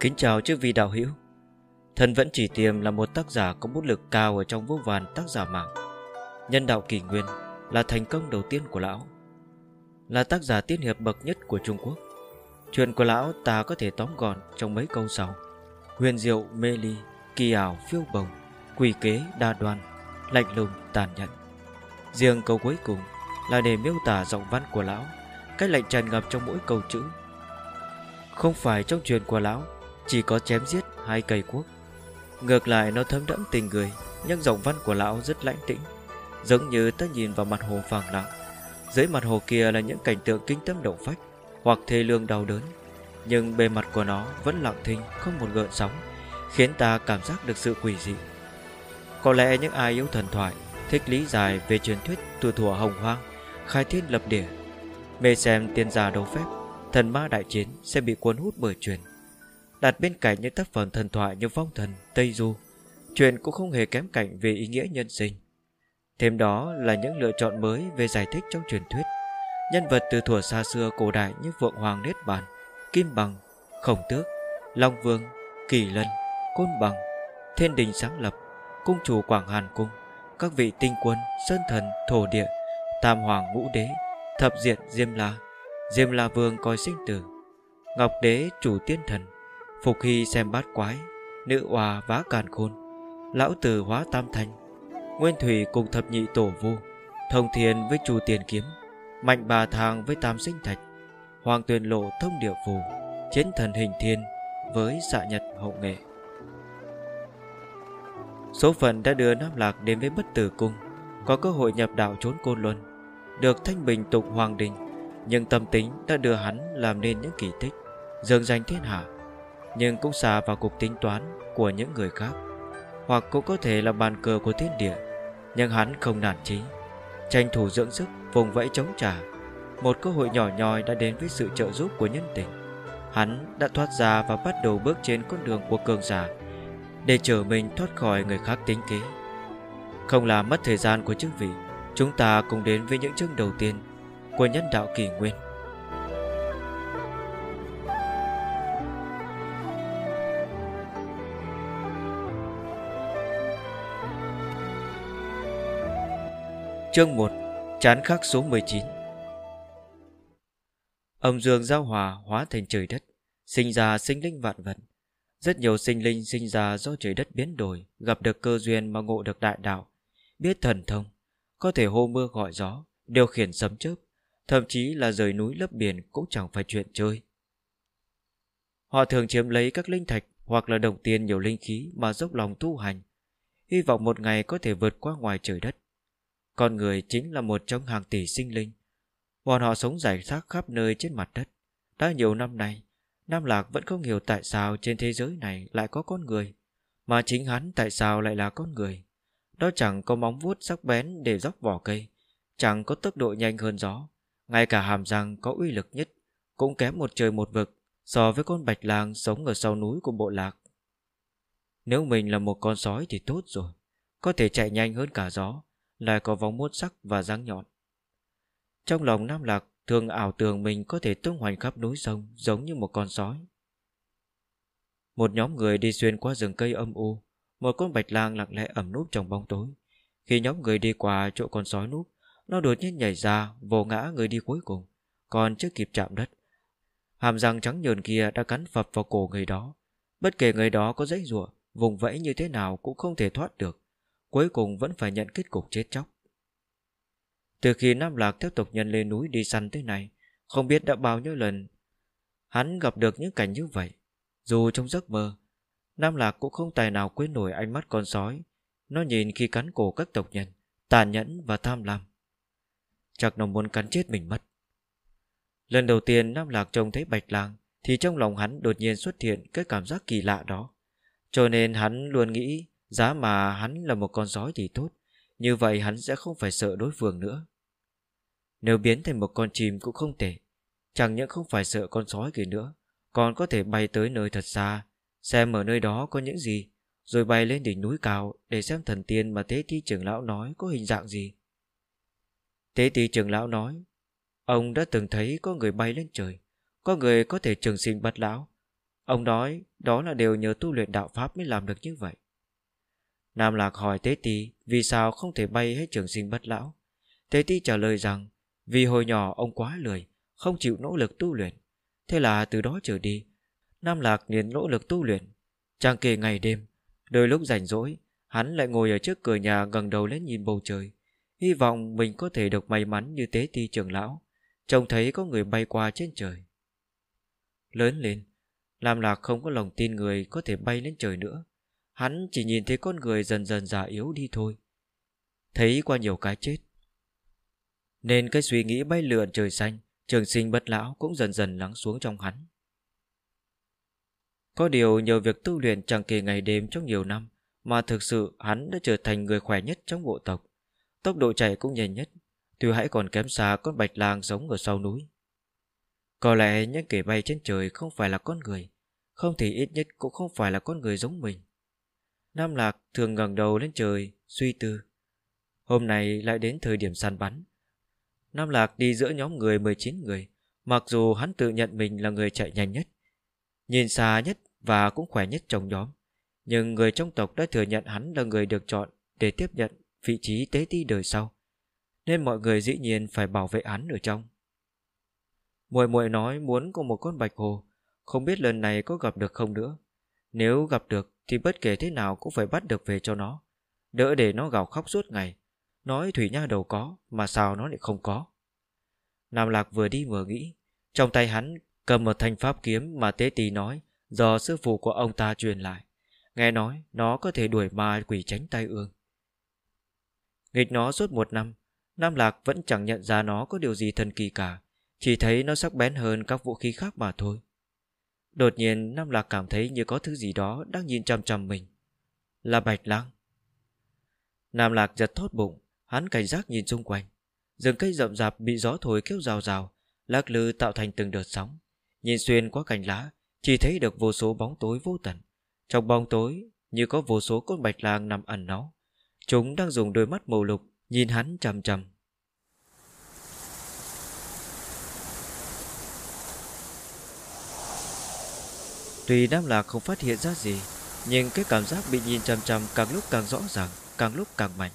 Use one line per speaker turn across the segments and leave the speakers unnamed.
Kính chào chư vị đạo hữu. Thần vẫn chỉ tiềm là một tác giả có bút lực cao ở trong vô vàn tác giả mạng. Nhân đạo kỷ nguyên là thành công đầu tiên của lão. Là tác giả tiên hiệp bậc nhất của Trung Quốc. Chuyện của lão ta có thể tóm gọn trong mấy câu sau. Huyền diệu, mê ly, kỳ ảo, phiêu bồng Quỷ kế, đa đoan, lạnh lùng, tàn nhẫn. Riêng câu cuối cùng là để miêu tả giọng văn của lão, Cách lạnh tràn ngập trong mỗi câu chữ. Không phải trong truyền của lão, Chỉ có chém giết hai cây quốc Ngược lại, nó thấm đẫm tình người, Nhưng giọng văn của lão rất lãnh tĩnh, Giống như ta nhìn vào mặt hồ phẳng lặng. Dưới mặt hồ kia là những cảnh tượng kinh tâm động phách, Hoặc thê lương đau đớn, Nhưng bề mặt của nó vẫn lặng thinh, Không một gợn sóng, Khiến ta cảm giác được sự quỷ dị. Có lẽ những ai yêu thần thoại, Thích lý giải về truyền thuyết từ thủa hồng hoang Khai thiên lập địa. Mê xem tiên gia đấu phép Thần ma đại chiến sẽ bị cuốn hút bởi truyền. Đặt bên cạnh những tác phẩm thần thoại như Phong Thần, Tây Du truyền cũng không hề kém cạnh về ý nghĩa nhân sinh. Thêm đó là những lựa chọn mới về giải thích trong truyền thuyết. Nhân vật từ thuở xa xưa cổ đại như Vượng Hoàng Niết Bàn, Kim Bằng, Khổng Tước, Long Vương, Kỳ Lân, Côn Bằng, Thiên Đình Sáng Lập, Cung Chủ Quảng Hàn Cung, các vị tinh quân, Sơn Thần, Thổ Địa, Tam Hoàng Ngũ Đế, Thập Diện Diêm La, Diêm La Vương coi sinh tử, Ngọc Đế Chủ Tiên Thần, Phục Hy xem bát quái, Nữ Hòa vá càn khôn, Lão Tử hóa tam thanh, Nguyên Thủy cùng thập nhị tổ vu Thông Thiên với Chu Tiền Kiếm Mạnh Bà Thang với Tam Sinh Thạch. Hoàng Tuyền Lộ thông địa phù Chiến thần hình thiên với xạ nhật hậu nghệ. Số phận đã đưa Nam Lạc đến với bất tử cung Có cơ hội nhập đạo trốn côn luân. Được thanh bình tục hoàng đình, Nhưng tâm tính đã đưa hắn làm nên những kỳ tích dường danh thiên hạ, Nhưng cũng xà vào cục tính toán của những người khác, Hoặc cũng có thể là bàn cờ của thiên địa, nhưng hắn không nản chí, Tranh thủ dưỡng sức vùng vẫy chống trả. Một cơ hội nhỏ nhoi đã đến với sự trợ giúp của nhân tình. Hắn đã thoát ra và bắt đầu bước trên con đường của cường giả, Để trở mình thoát khỏi người khác tính kế. Không làm mất thời gian của chức vị Chúng ta cùng đến với những chương đầu tiên Của nhân đạo kỷ nguyên. Chương 1 Chán khắc số 19 Âm dương giao hòa hóa thành trời đất, Sinh ra sinh linh vạn vật. Rất nhiều sinh linh sinh ra do trời đất biến đổi, Gặp được cơ duyên mà ngộ được đại đạo, Biết thần thông. Có thể hô mưa gọi gió Điều khiển sấm chớp Thậm chí là rời núi lấp biển Cũng chẳng phải chuyện chơi Họ thường chiếm lấy các linh thạch Hoặc là đồng tiền nhiều linh khí Mà dốc lòng tu hành Hy vọng một ngày có thể vượt qua ngoài trời đất con người chính là một trong hàng tỷ sinh linh. Bọn họ sống rải rác khắp nơi trên mặt đất. Đã nhiều năm nay, Nam Lạc vẫn không hiểu tại sao trên thế giới này lại có con người. Mà chính hắn tại sao lại là con người. Đó chẳng có móng vuốt sắc bén để dốc vỏ cây. Chẳng có tốc độ nhanh hơn gió. Ngay cả hàm răng có uy lực nhất cũng kém một trời một vực so với con bạch lang sống ở sau núi của bộ lạc. Nếu mình là một con sói thì tốt rồi. Có thể chạy nhanh hơn cả gió lại có vòng mốt sắc và răng nhọn. Trong lòng Nam Lạc thường ảo tưởng mình có thể tung hoành khắp núi sông giống như một con sói. Một nhóm người đi xuyên qua rừng cây âm u, một con bạch lang lặng lẽ ẩm núp trong bóng tối. Khi nhóm người đi qua chỗ con sói núp, nó đột nhiên nhảy ra, vồ ngã người đi cuối cùng, còn chưa kịp chạm đất. Hàm răng trắng nhờn kia đã cắn phập vào cổ người đó. Bất kể người đó có dãy rủa vùng vẫy như thế nào cũng không thể thoát được cuối cùng vẫn phải nhận kết cục chết chóc. Từ khi Nam Lạc tiếp tục nhân lên núi đi săn tới này, không biết đã bao nhiêu lần hắn gặp được những cảnh như vậy. Dù trong giấc mơ, Nam Lạc cũng không tài nào quên nổi ánh mắt con sói. Nó nhìn khi cắn cổ các tộc nhân, tàn nhẫn và tham lam. Chắc nó muốn cắn chết mình mất. Lần đầu tiên Nam Lạc trông thấy Bạch Lang thì trong lòng hắn đột nhiên xuất hiện cái cảm giác kỳ lạ đó. Cho nên hắn luôn nghĩ Giá mà hắn là một con sói thì tốt Như vậy hắn sẽ không phải sợ đối phương nữa Nếu biến thành một con chim cũng không thể Chẳng những không phải sợ con sói kia nữa Còn có thể bay tới nơi thật xa Xem ở nơi đó có những gì Rồi bay lên đỉnh núi cao Để xem thần tiên mà Tế Ti trưởng lão nói Có hình dạng gì Tế Ti trưởng lão nói Ông đã từng thấy có người bay lên trời, có người có thể trường sinh bất lão. Ông nói đó là đều nhờ tu luyện đạo Pháp mới làm được như vậy. Nam Lạc hỏi Tế Ti vì sao không thể bay hết trường sinh bất lão. Tế Ti trả lời rằng vì hồi nhỏ ông quá lười, không chịu nỗ lực tu luyện. Thế là từ đó trở đi, Nam Lạc liền nỗ lực tu luyện. Trang kề ngày đêm, đôi lúc rảnh rỗi, hắn lại ngồi ở trước cửa nhà ngẩng đầu lên nhìn bầu trời. Hy vọng mình có thể được may mắn như Tế Ti trưởng lão, trông thấy có người bay qua trên trời. Lớn lên, Nam Lạc không có lòng tin người có thể bay lên trời nữa. Hắn chỉ nhìn thấy con người dần dần già yếu đi thôi Thấy qua nhiều cái chết Nên cái suy nghĩ bay lượn trời xanh Trường sinh bất lão cũng dần dần lắng xuống trong hắn có điều nhờ việc tu luyện chẳng kể ngày đêm trong nhiều năm Mà thực sự hắn đã trở thành người khỏe nhất trong bộ tộc Tốc độ chạy cũng nhanh nhất Tuy hãy còn kém xa con bạch lang sống ở sau núi Có lẽ những kẻ bay trên trời không phải là con người Không thì ít nhất cũng không phải là con người giống mình Nam Lạc thường ngẩng đầu lên trời, suy tư. Hôm nay lại đến thời điểm săn bắn. Nam Lạc đi giữa nhóm người 19 người, mặc dù hắn tự nhận mình là người chạy nhanh nhất, nhìn xa nhất và cũng khỏe nhất trong nhóm. Nhưng người trong tộc đã thừa nhận hắn là người được chọn để tiếp nhận vị trí tế ti đời sau. Nên mọi người dĩ nhiên phải bảo vệ hắn ở trong. Muội muội nói muốn có một con bạch hồ, không biết lần này có gặp được không nữa. Nếu gặp được thì bất kể thế nào cũng phải bắt được về cho nó. Đỡ để nó gào khóc suốt ngày. Nói Thủy Nha đầu có, mà sao nó lại không có. Nam Lạc vừa đi vừa nghĩ. Trong tay hắn cầm một thanh pháp kiếm mà Tế Tì nói do sư phụ của ông ta truyền lại. Nghe nói nó có thể đuổi ma quỷ tránh tay ương. Nghịch nó suốt một năm, Nam Lạc vẫn chẳng nhận ra nó có điều gì thần kỳ cả, chỉ thấy nó sắc bén hơn các vũ khí khác mà thôi. Đột nhiên Nam Lạc cảm thấy như có thứ gì đó đang nhìn chăm chăm mình. Là Bạch Lang. Nam Lạc giật thốt bụng, hắn cảnh giác nhìn xung quanh. Rừng cây rậm rạp bị gió thổi kéo rào rào, lắc lư tạo thành từng đợt sóng. Nhìn xuyên qua cành lá, chỉ thấy được vô số bóng tối vô tận. Trong bóng tối, như có vô số con bạch lang nằm ẩn náu. Chúng đang dùng đôi mắt màu lục nhìn hắn chằm chằm. Tuy Nam Lạc không phát hiện ra gì Nhưng cái cảm giác bị nhìn chằm chằm Càng lúc càng rõ ràng Càng lúc càng mạnh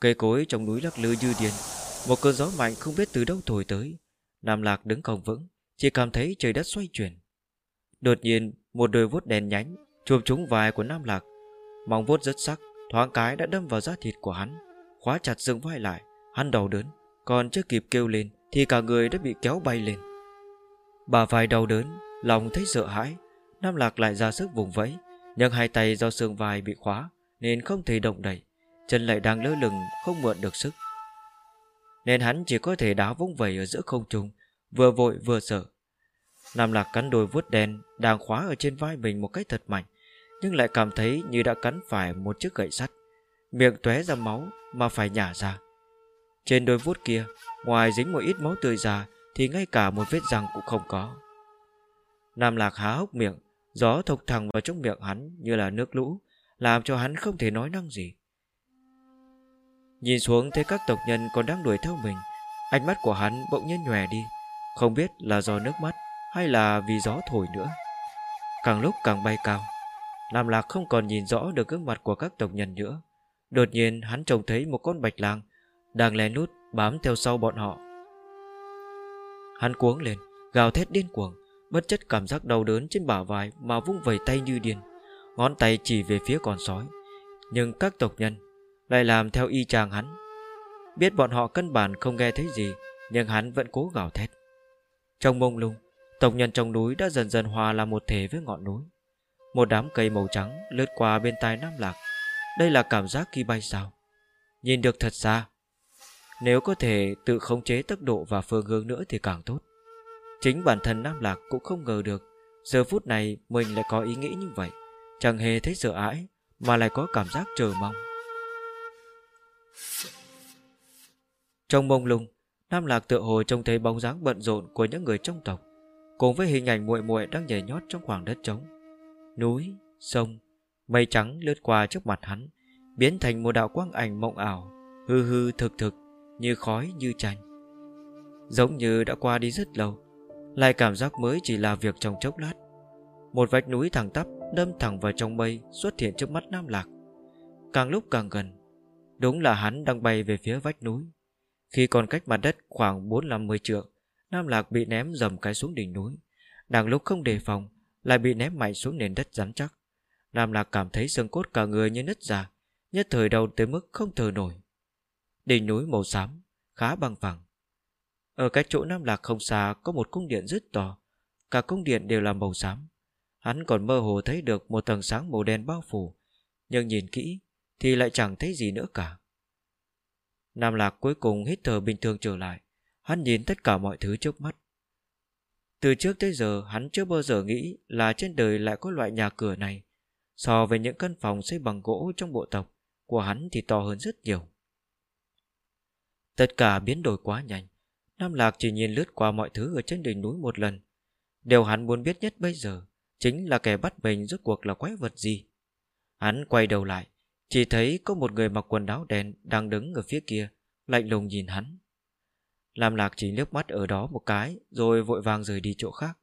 Cây cối trong núi lắc lư như điên Một cơn gió mạnh không biết từ đâu thổi tới Nam Lạc đứng không vững Chỉ cảm thấy trời đất xoay chuyển Đột nhiên, một đôi vuốt đèn nhánh chụp trúng vai của Nam Lạc. Mong vuốt rất sắc, Thoáng cái đã đâm vào da thịt của hắn, Khóa chặt dựng vai lại. Hắn đau đớn, Còn chưa kịp kêu lên Thì cả người đã bị kéo bay lên. Bà vai đau đớn, Lòng thấy sợ hãi. Nam Lạc lại ra sức vùng vẫy, Nhưng hai tay do xương vai bị khóa Nên không thể động đẩy Chân lại đang lơ lửng, không mượn được sức. Nên hắn chỉ có thể đá vung vẩy ở giữa không trung, Vừa vội vừa sợ. Nam Lạc cắn đôi vuốt đen đang khóa ở trên vai mình một cách thật mạnh Nhưng lại cảm thấy như đã cắn phải một chiếc gậy sắt Miệng tóe ra máu Mà phải nhả ra Trên đôi vuốt kia Ngoài dính một ít máu tươi ra Thì ngay cả một vết răng cũng không có Nam Lạc há hốc miệng, gió thục thẳng vào trong miệng hắn như là nước lũ, làm cho hắn không thể nói năng gì. Nhìn xuống thấy các tộc nhân còn đang đuổi theo mình, ánh mắt của hắn bỗng nhiên nhòe đi, không biết là do nước mắt hay là vì gió thổi nữa. Càng lúc càng bay cao, Lam Lạc không còn nhìn rõ được gương mặt của các tộc nhân nữa. Đột nhiên hắn trông thấy một con bạch lang đang lén nút bám theo sau bọn họ. Hắn cuống lên, gào thét điên cuồng, Bất chất cảm giác đau đớn trên bả vai Mà vung vẩy tay như điên. Ngón tay chỉ về phía con sói. Nhưng các tộc nhân lại làm theo y chang hắn. Biết bọn họ căn bản không nghe thấy gì Nhưng hắn vẫn cố gào thét. Trong mông lung Tộc nhân trong núi đã dần dần hòa làm một thể với ngọn núi. Một đám cây màu trắng lướt qua bên tai Nam Lạc. Đây là cảm giác khi bay sao? Nhìn được thật xa. Nếu có thể tự khống chế tốc độ và phương hướng nữa thì càng tốt. Chính bản thân Nam Lạc cũng không ngờ được, Giờ phút này mình lại có ý nghĩ như vậy. Chẳng hề thấy sợ ái Mà lại có cảm giác chờ mong. Trong mông lung, Nam Lạc tự hồ trông thấy bóng dáng bận rộn Của những người trong tộc. Cùng với hình ảnh muội muội đang nhảy nhót trong khoảng đất trống. Núi, sông Mây trắng lướt qua trước mặt hắn Biến thành một đạo quang ảnh mộng ảo Hư hư thực thực Như khói như tranh Giống như đã qua đi rất lâu Lại cảm giác mới chỉ là việc trong chốc lát. Một vách núi thẳng tắp Đâm thẳng vào trong mây Xuất hiện trước mắt Nam Lạc. Càng lúc càng gần Đúng là hắn đang bay về phía vách núi. Khi còn cách mặt đất khoảng 4-50 trượng Nam Lạc bị ném dầm cái xuống đỉnh núi. Đang lúc không đề phòng, Lại bị ném mạnh xuống nền đất rắn chắc. Nam Lạc cảm thấy xương cốt cả người như nứt ra, Nhất thời đau tới mức không thở nổi. Đỉnh núi màu xám, Khá bằng phẳng. Ở cái chỗ Nam Lạc không xa Có một cung điện rất to, Cả cung điện đều là màu xám. Hắn còn mơ hồ thấy được một tầng sáng màu đen bao phủ, Nhưng nhìn kỹ Thì lại chẳng thấy gì nữa cả. Nam Lạc cuối cùng hít thở bình thường trở lại. Hắn nhìn tất cả mọi thứ trước mắt. Từ trước tới giờ, Hắn chưa bao giờ nghĩ Là trên đời lại có loại nhà cửa này. So với những căn phòng xây bằng gỗ trong bộ tộc, Của hắn thì to hơn rất nhiều. Tất cả biến đổi quá nhanh. Nam Lạc chỉ nhìn lướt qua mọi thứ Ở trên đỉnh núi một lần. Điều hắn muốn biết nhất bây giờ Chính là kẻ bắt mình rốt cuộc là quái vật gì. Hắn quay đầu lại, Chỉ thấy có một người mặc quần áo đen Đang đứng ở phía kia, Lạnh lùng nhìn hắn. Lam Lạc chỉ liếc mắt ở đó một cái, Rồi vội vàng rời đi chỗ khác.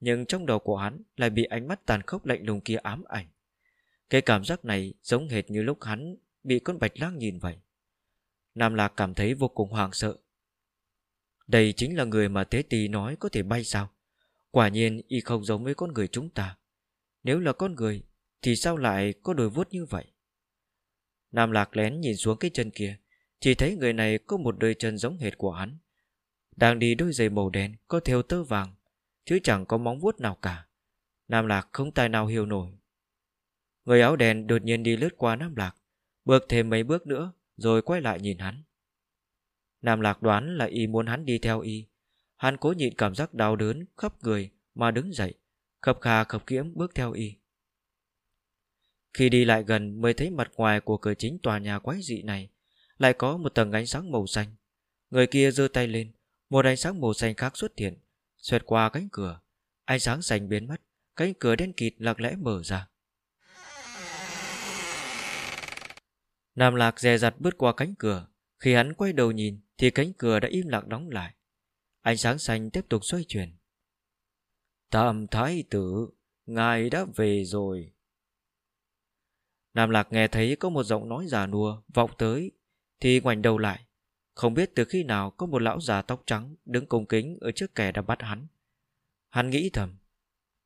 Nhưng trong đầu của hắn lại bị ánh mắt tàn khốc lạnh lùng kia ám ảnh. Cái cảm giác này giống hệt như lúc hắn Bị con bạch lang nhìn vậy. Nam Lạc cảm thấy vô cùng hoàng sợ. Đây chính là người mà Tế Tì nói có thể bay sao? Quả nhiên y không giống với con người chúng ta. Nếu là con người, Thì sao lại có đôi vuốt như vậy? Nam Lạc lén nhìn xuống cái chân kia, Chỉ thấy người này có một đôi chân giống hệt của hắn. Đang đi đôi giày màu đen Có theo tơ vàng Chứ chẳng có móng vuốt nào cả Nam Lạc không tài nào hiểu nổi Người áo đen đột nhiên đi lướt qua Nam Lạc Bước thêm mấy bước nữa Rồi quay lại nhìn hắn Nam Lạc đoán là y muốn hắn đi theo y Hắn cố nhịn cảm giác đau đớn khắp người mà đứng dậy, khập khà khập kiễm bước theo y. Khi đi lại gần mới thấy mặt ngoài của cửa chính tòa nhà quái dị này lại có một tầng ánh sáng màu xanh. Người kia giơ tay lên, một ánh sáng màu xanh khác xuất hiện, xoẹt qua cánh cửa. Ánh sáng xanh biến mất, cánh cửa đen kịt lặng lẽ mở ra. Nam Lạc dè dặt bước qua cánh cửa, khi hắn quay đầu nhìn thì cánh cửa đã im lặng đóng lại. Ánh sáng xanh tiếp tục xoay chuyển. Tam thái tử, ngài đã về rồi. Nam Lạc nghe thấy có một giọng nói già nua vọng tới, thì ngoảnh đầu lại. Không biết từ khi nào có một lão già tóc trắng đứng cung kính ở trước kẻ đã bắt hắn. Hắn nghĩ thầm,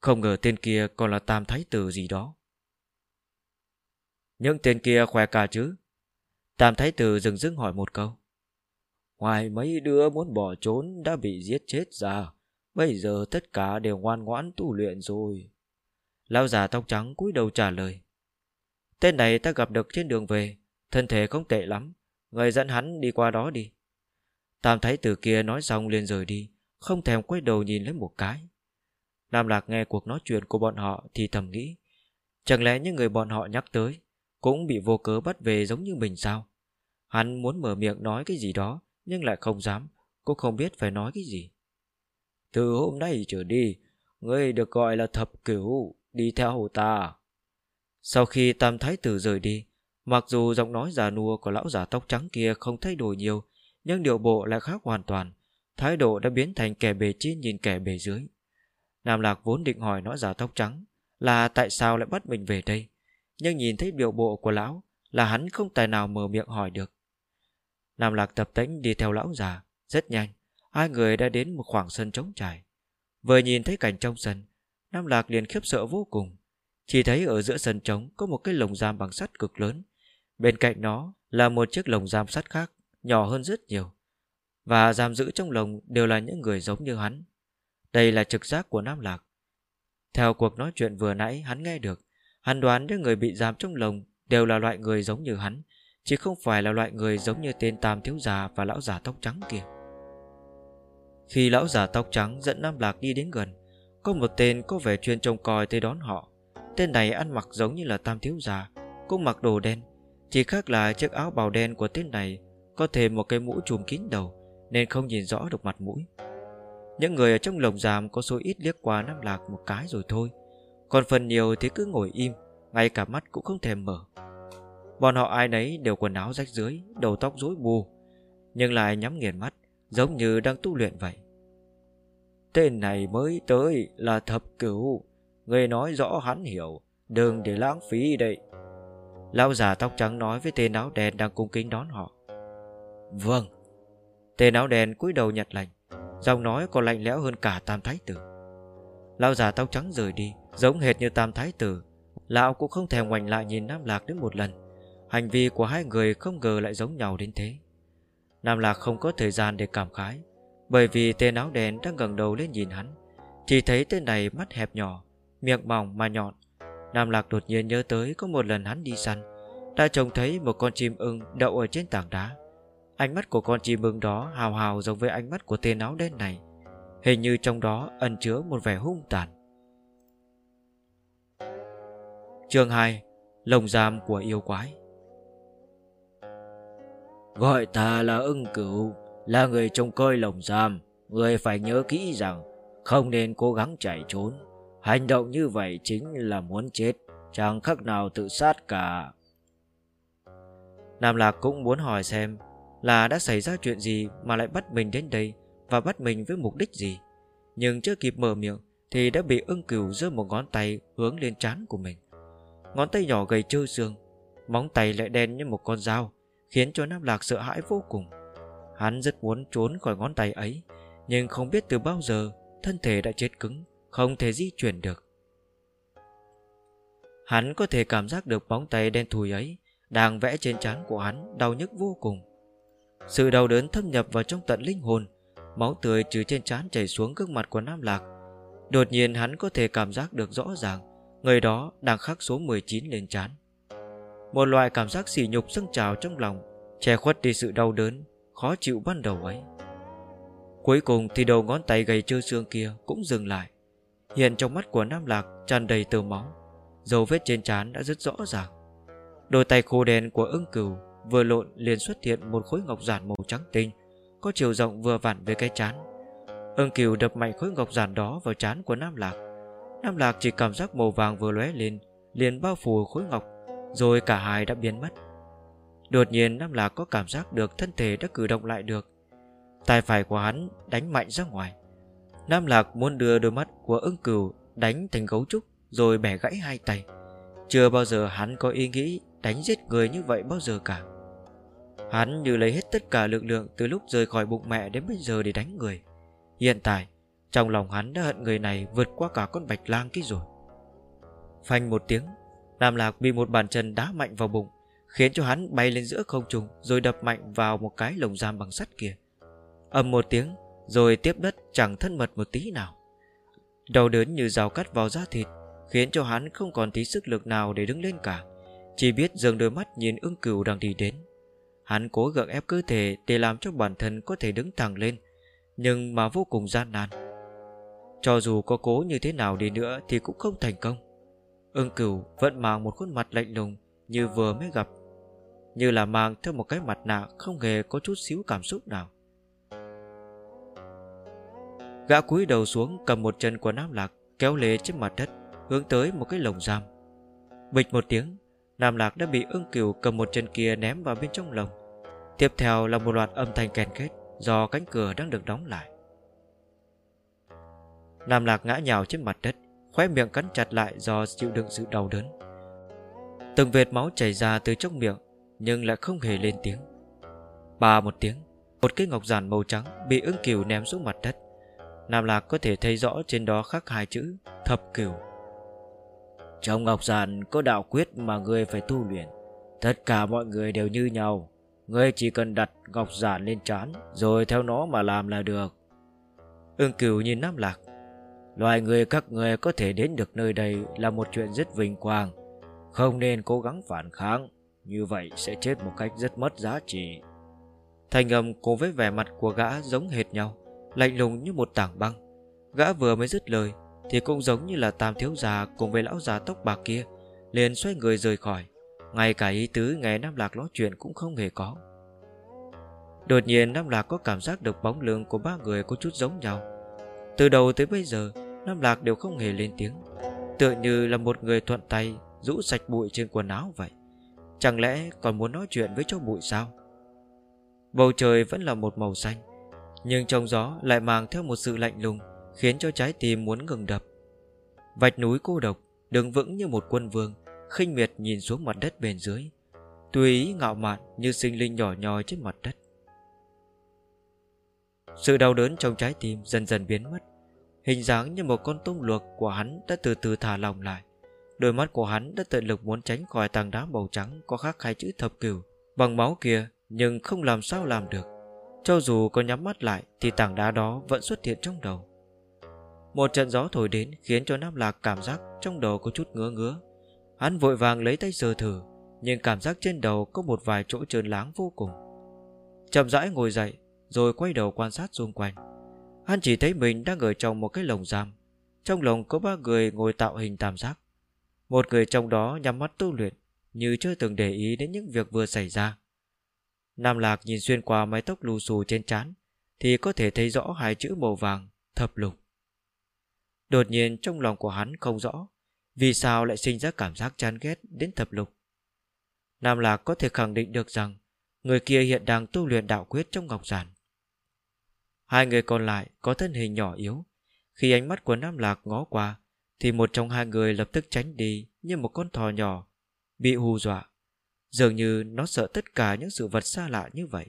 không ngờ tên kia còn là tam thái tử gì đó. Những tên kia khỏe cả chứ? Tam thái tử dừng dưng hỏi một câu. Ngoài mấy đứa muốn bỏ trốn đã bị giết chết ra Bây giờ tất cả đều ngoan ngoãn tu luyện rồi Lão già tóc trắng cúi đầu trả lời Tên này ta gặp được trên đường về Thân thể không tệ lắm Người dẫn hắn đi qua đó đi Tam thái tử kia nói xong liền rời đi Không thèm quay đầu nhìn lấy một cái Nam Lạc nghe cuộc nói chuyện của bọn họ Thì thầm nghĩ Chẳng lẽ những người bọn họ nhắc tới Cũng bị vô cớ bắt về giống như mình sao Hắn muốn mở miệng nói cái gì đó nhưng lại không dám, cũng không biết phải nói cái gì. Từ hôm nay trở đi, ngươi được gọi là thập cửu, đi theo hồ ta. Sau khi tam thái tử rời đi, mặc dù giọng nói già nua của lão già tóc trắng kia không thay đổi nhiều, nhưng điệu bộ lại khác hoàn toàn. Thái độ đã biến thành kẻ bề trên nhìn kẻ bề dưới. Nam Lạc vốn định hỏi nó già tóc trắng là tại sao lại bắt mình về đây. Nhưng nhìn thấy điệu bộ của lão là hắn không tài nào mở miệng hỏi được. Nam Lạc tập tĩnh đi theo lão già Rất nhanh Hai người đã đến một khoảng sân trống trải Vừa nhìn thấy cảnh trong sân Nam Lạc liền khiếp sợ vô cùng Chỉ thấy ở giữa sân trống Có một cái lồng giam bằng sắt cực lớn Bên cạnh nó là một chiếc lồng giam sắt khác, Nhỏ hơn rất nhiều. Và giam giữ trong lồng đều là những người giống như hắn. Đây là trực giác của Nam Lạc. Theo cuộc nói chuyện vừa nãy, hắn nghe được, Hắn đoán những người bị giam trong lồng Đều là loại người giống như hắn, Chứ không phải là loại người giống như tên tam thiếu già Và lão già tóc trắng kia. Khi lão già tóc trắng dẫn Nam Lạc đi đến gần, Có một tên có vẻ chuyên trông coi tới đón họ. Tên này ăn mặc giống như là tam thiếu già Cũng mặc đồ đen chỉ khác là chiếc áo bào đen của tên này Có thêm một cái mũ trùm kín đầu, Nên không nhìn rõ được mặt mũi. Những người ở trong lồng giam Có số ít liếc qua Nam Lạc một cái rồi thôi. Còn phần nhiều thì cứ ngồi im, Ngay cả mắt cũng không thèm mở. Bọn họ ai nấy đều quần áo rách dưới Đầu tóc rối bù, Nhưng lại nhắm nghiền mắt, Giống như đang tu luyện vậy. Tên này mới tới là thập cửu, Người nói rõ hắn hiểu, Đừng để lãng phí đây. Lão già tóc trắng nói với tên áo đen đang cung kính đón họ. Vâng. Tên áo đen cúi đầu nhặt lành Giọng nói còn lạnh lẽo hơn cả tam thái tử. Lão già tóc trắng rời đi, Giống hệt như tam thái tử. Lão cũng không thèm ngoảnh lại nhìn Nam Lạc đến một lần. Hành vi của hai người không ngờ lại giống nhau đến thế. Nam Lạc không có thời gian để cảm khái, Bởi vì tên áo đen đang gần đầu lên nhìn hắn. Chỉ thấy tên này mắt hẹp nhỏ, Miệng mỏng mà nhọn Nam Lạc đột nhiên nhớ tới có một lần hắn đi săn. Đã trông thấy một con chim ưng đậu ở trên tảng đá. Ánh mắt của con chim ưng đó hào hào giống với ánh mắt của tên áo đen này. Hình như trong đó ẩn chứa một vẻ hung tàn. Chương 2 Lồng giam của yêu quái. Gọi ta là ưng cửu, Là người trông coi lồng giam. Người phải nhớ kỹ rằng Không nên cố gắng chạy trốn. Hành động như vậy chính là muốn chết, Chẳng khác nào tự sát cả. Nam Lạc cũng muốn hỏi xem Là đã xảy ra chuyện gì Mà lại bắt mình đến đây Và bắt mình với mục đích gì. Nhưng chưa kịp mở miệng Thì đã bị ưng cửu giơ một ngón tay Hướng lên trán của mình. Ngón tay nhỏ gầy trơ xương, Móng tay lại đen như một con dao, Khiến cho Nam Lạc sợ hãi vô cùng. Hắn rất muốn trốn khỏi ngón tay ấy, Nhưng không biết từ bao giờ Thân thể đã chết cứng. Không thể di chuyển được. Hắn có thể cảm giác được bóng tay đen thùi ấy Đang vẽ trên trán của hắn Đau nhức vô cùng. Sự đau đớn thâm nhập vào trong tận linh hồn, Máu tươi từ trên trán chảy xuống gương mặt của Nam Lạc. Đột nhiên hắn có thể cảm giác được rõ ràng, Người đó đang khắc số 19 lên trán. Một loại cảm giác sỉ nhục dâng trào trong lòng, Che khuất đi sự đau đớn, Khó chịu ban đầu ấy. Cuối cùng thì đầu ngón tay gầy trơ xương kia Cũng dừng lại. Hiện trong mắt của Nam Lạc tràn đầy tơ máu, Dấu vết trên trán đã rất rõ ràng. Đôi tay khô đen của ưng cừu Vừa lộn liền xuất hiện một khối ngọc giản màu trắng tinh, Có chiều rộng vừa vặn với cái chán Ưng cừu đập mạnh khối ngọc giản đó vào trán của Nam Lạc. Nam Lạc chỉ cảm giác màu vàng vừa lóe lên, Liền bao phủ khối ngọc, Rồi cả hai đã biến mất. Đột nhiên Nam Lạc có cảm giác được thân thể đã cử động lại được. Tay phải của hắn đánh mạnh ra ngoài. Nam Lạc muốn đưa đôi mắt của ưng cừu đánh thành gấu trúc rồi bẻ gãy hai tay. Chưa bao giờ hắn có ý nghĩ đánh giết người như vậy bao giờ cả. Hắn như lấy hết tất cả lực lượng từ lúc rời khỏi bụng mẹ đến bây giờ để đánh người. Hiện tại, trong lòng hắn đã hận người này vượt qua cả con bạch lang kia rồi. Phanh một tiếng, Nam Lạc bị một bàn chân đá mạnh vào bụng, khiến cho hắn bay lên giữa không trung rồi đập mạnh vào một cái lồng giam bằng sắt kia. Âm một tiếng, rồi tiếp đất chẳng thân mật một tí nào. Đau đớn như rào cắt vào da thịt, khiến cho hắn không còn tí sức lực nào để đứng lên cả. Chỉ biết dường đôi mắt nhìn ưng cửu đang đi đến. Hắn cố gượng ép cơ thể để làm cho bản thân có thể đứng thẳng lên, nhưng mà vô cùng gian nan. Cho dù có cố như thế nào đi nữa thì cũng không thành công. Ưng cửu vẫn mang một khuôn mặt lạnh lùng như vừa mới gặp, như là mang theo một cái mặt nạ không hề có chút xíu cảm xúc nào. Gã cúi đầu xuống cầm một chân của Nam Lạc kéo lê trên mặt đất hướng tới một cái lồng giam. Bịch một tiếng, Nam Lạc đã bị ưng cửu cầm một chân kia ném vào bên trong lồng. Tiếp theo là một loạt âm thanh kèn kết do cánh cửa đang được đóng lại. Nam Lạc ngã nhào trên mặt đất, khóe miệng cắn chặt lại do chịu đựng sự đau đớn. Từng vệt máu chảy ra từ trong miệng, nhưng lại không hề lên tiếng. Ba một tiếng, một cái ngọc giản màu trắng bị ưng cửu ném xuống mặt đất. Nam Lạc có thể thấy rõ trên đó khắc hai chữ Thập Cửu. Trong Ngọc Giản có đạo quyết mà người phải tu luyện. Tất cả mọi người đều như nhau. Ngươi chỉ cần đặt Ngọc Giản lên trán, rồi theo nó mà làm là được. Ưng Cửu nhìn Nam Lạc. Loài người các người có thể đến được nơi đây là một chuyện rất vinh quang. Không nên cố gắng phản kháng. Như vậy sẽ chết một cách rất mất giá trị. Thành âm cùng với vẻ mặt của gã giống hệt nhau lạnh lùng như một tảng băng. Gã vừa mới dứt lời, thì cũng giống như là tam thiếu già cùng với lão già tóc bạc kia, liền xoay người rời khỏi. Ngay cả ý tứ nghe Nam Lạc nói chuyện cũng không hề có. Đột nhiên Nam Lạc có cảm giác được bóng lưng của ba người có chút giống nhau. Từ đầu tới bây giờ, Nam Lạc đều không hề lên tiếng Tựa như là một người thuận tay Rũ sạch bụi trên quần áo vậy Chẳng lẽ còn muốn nói chuyện với cho bụi sao Bầu trời vẫn là một màu xanh nhưng trong gió lại mang theo một sự lạnh lùng, Khiến cho trái tim muốn ngừng đập. Vạch núi cô độc, Đứng vững như một quân vương, khinh miệt nhìn xuống mặt đất bên dưới. Tùy ý ngạo mạn như sinh linh nhỏ nhoi trên mặt đất. Sự đau đớn trong trái tim dần dần biến mất. Hình dáng như một con tôm luộc của hắn đã từ từ thả lòng lại. Đôi mắt của hắn đã tận lực muốn tránh khỏi tảng đá màu trắng có khắc hai chữ thập cửu, bằng máu kia nhưng không làm sao làm được. Cho dù có nhắm mắt lại thì tảng đá đó vẫn xuất hiện trong đầu. Một trận gió thổi đến khiến cho Nam Lạc cảm giác trong đầu có chút ngứa ngứa. Hắn vội vàng lấy tay sờ thử, nhưng cảm giác trên đầu có một vài chỗ trơn láng vô cùng. Chậm rãi ngồi dậy, rồi quay đầu quan sát xung quanh. Hắn chỉ thấy mình đang ở trong một cái lồng giam. Trong lồng có ba người ngồi tạo hình tam giác. Một người trong đó nhắm mắt tu luyện, như chưa từng để ý đến những việc vừa xảy ra. Nam Lạc nhìn xuyên qua mái tóc lù xù trên trán thì có thể thấy rõ hai chữ màu vàng, thập lục. Đột nhiên trong lòng của hắn không rõ vì sao lại sinh ra cảm giác chán ghét đến thập lục. Nam Lạc có thể khẳng định được rằng người kia hiện đang tu luyện đạo quyết trong ngọc giản. Hai người còn lại có thân hình nhỏ yếu. Khi ánh mắt của Nam Lạc ngó qua thì một trong hai người lập tức tránh đi như một con thỏ nhỏ bị hù dọa. Dường như nó sợ tất cả những sự vật xa lạ như vậy.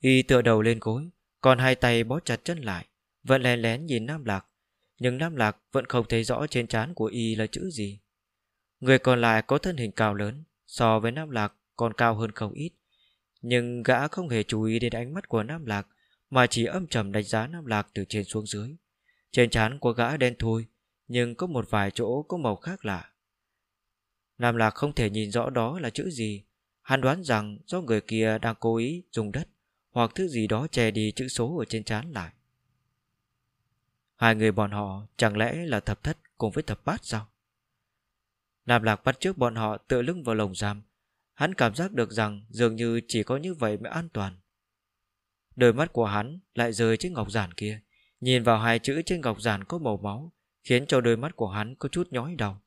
Y tựa đầu lên gối, còn hai tay bó chặt chân lại, vẫn lén lén nhìn Nam Lạc. Nhưng Nam Lạc vẫn không thấy rõ trên trán của Y là chữ gì. Người còn lại có thân hình cao lớn, so với Nam Lạc còn cao hơn không ít. Nhưng gã không hề chú ý đến ánh mắt của Nam Lạc, mà chỉ âm trầm đánh giá Nam Lạc từ trên xuống dưới. Trên trán của gã đen thui, nhưng có một vài chỗ có màu khác lạ. Nam Lạc không thể nhìn rõ đó là chữ gì. Hắn đoán rằng do người kia đang cố ý dùng đất hoặc thứ gì đó che đi chữ số ở trên trán lại. Hai người bọn họ chẳng lẽ là thập thất cùng với thập bát sao? Nam Lạc bắt trước bọn họ tựa lưng vào lồng giam. Hắn cảm giác được rằng dường như chỉ có như vậy mới an toàn. Đôi mắt của hắn lại rơi trên ngọc giản kia, nhìn vào hai chữ trên ngọc giản có màu máu, khiến cho đôi mắt của hắn có chút nhói đau.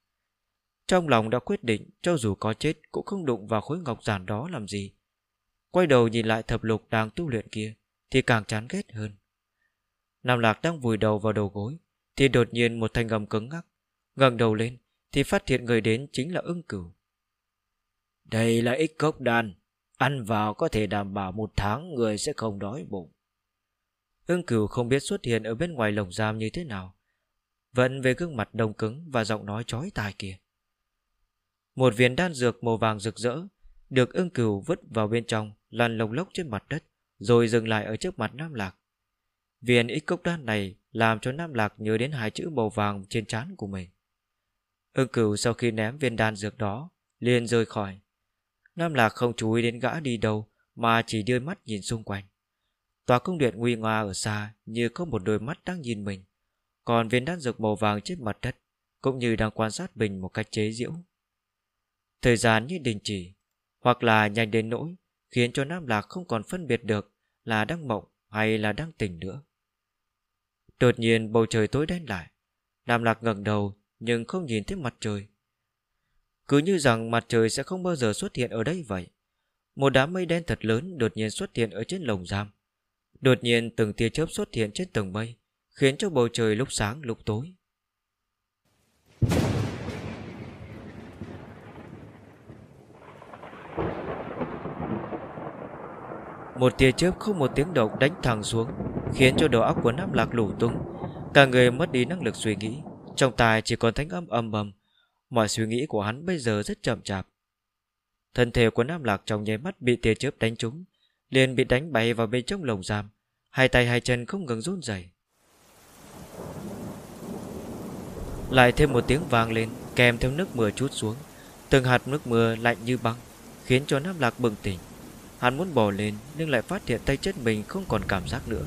Trong lòng đã quyết định cho dù có chết cũng không đụng vào khối ngọc giản đó làm gì. Quay đầu nhìn lại thập lục đang tu luyện kia thì càng chán ghét hơn. Nam Lạc đang vùi đầu vào đầu gối thì đột nhiên một thanh âm cứng ngắc. ngẩng đầu lên thì phát hiện người đến chính là ưng cửu. Đây là ích cốc đan. Ăn vào có thể đảm bảo một tháng người sẽ không đói bụng. Ưng cửu không biết xuất hiện ở bên ngoài lồng giam như thế nào. Vẫn về gương mặt đông cứng và giọng nói chói tai kia. Một viên đan dược màu vàng rực rỡ được ưng cửu vứt vào bên trong, lăn lồng lốc trên mặt đất, rồi dừng lại ở trước mặt Nam Lạc. Viên ít cốc đan này làm cho Nam Lạc nhớ đến hai chữ màu vàng trên trán của mình. Ưng cửu sau khi ném viên đan dược đó, liền rời khỏi. Nam Lạc không chú ý đến gã đi đâu, mà chỉ đưa mắt nhìn xung quanh. Tòa cung điện nguy nga ở xa như có một đôi mắt đang nhìn mình. Còn viên đan dược màu vàng trên mặt đất cũng như đang quan sát mình một cách chế giễu. Thời gian như đình chỉ, Hoặc là nhanh đến nỗi Khiến cho Nam Lạc không còn phân biệt được Là đang mộng hay là đang tỉnh nữa. Đột nhiên bầu trời tối đen lại, Nam Lạc ngẩng đầu Nhưng không nhìn thấy mặt trời. Cứ như rằng mặt trời sẽ không bao giờ xuất hiện ở đây vậy. Một đám mây đen thật lớn Đột nhiên xuất hiện ở trên lồng giam. Đột nhiên từng tia chớp xuất hiện trên tầng mây, Khiến cho bầu trời lúc sáng lúc tối. Một tia chớp không một tiếng động đánh thẳng xuống, Khiến cho đầu óc của Nam Lạc lủ tung. Cả người mất đi năng lực suy nghĩ, Trong tai chỉ còn thanh âm âm ầm. Mọi suy nghĩ của hắn bây giờ rất chậm chạp. Thân thể của Nam Lạc trong nháy mắt bị tia chớp đánh trúng, liền bị đánh bay vào bên trong lồng giam. Hai tay hai chân không ngừng run rẩy. Lại thêm một tiếng vang lên, Kèm theo nước mưa chút xuống. Từng hạt nước mưa lạnh như băng, Khiến cho Nam Lạc bừng tỉnh. Hắn muốn bò lên nhưng lại phát hiện tay chân mình không còn cảm giác nữa.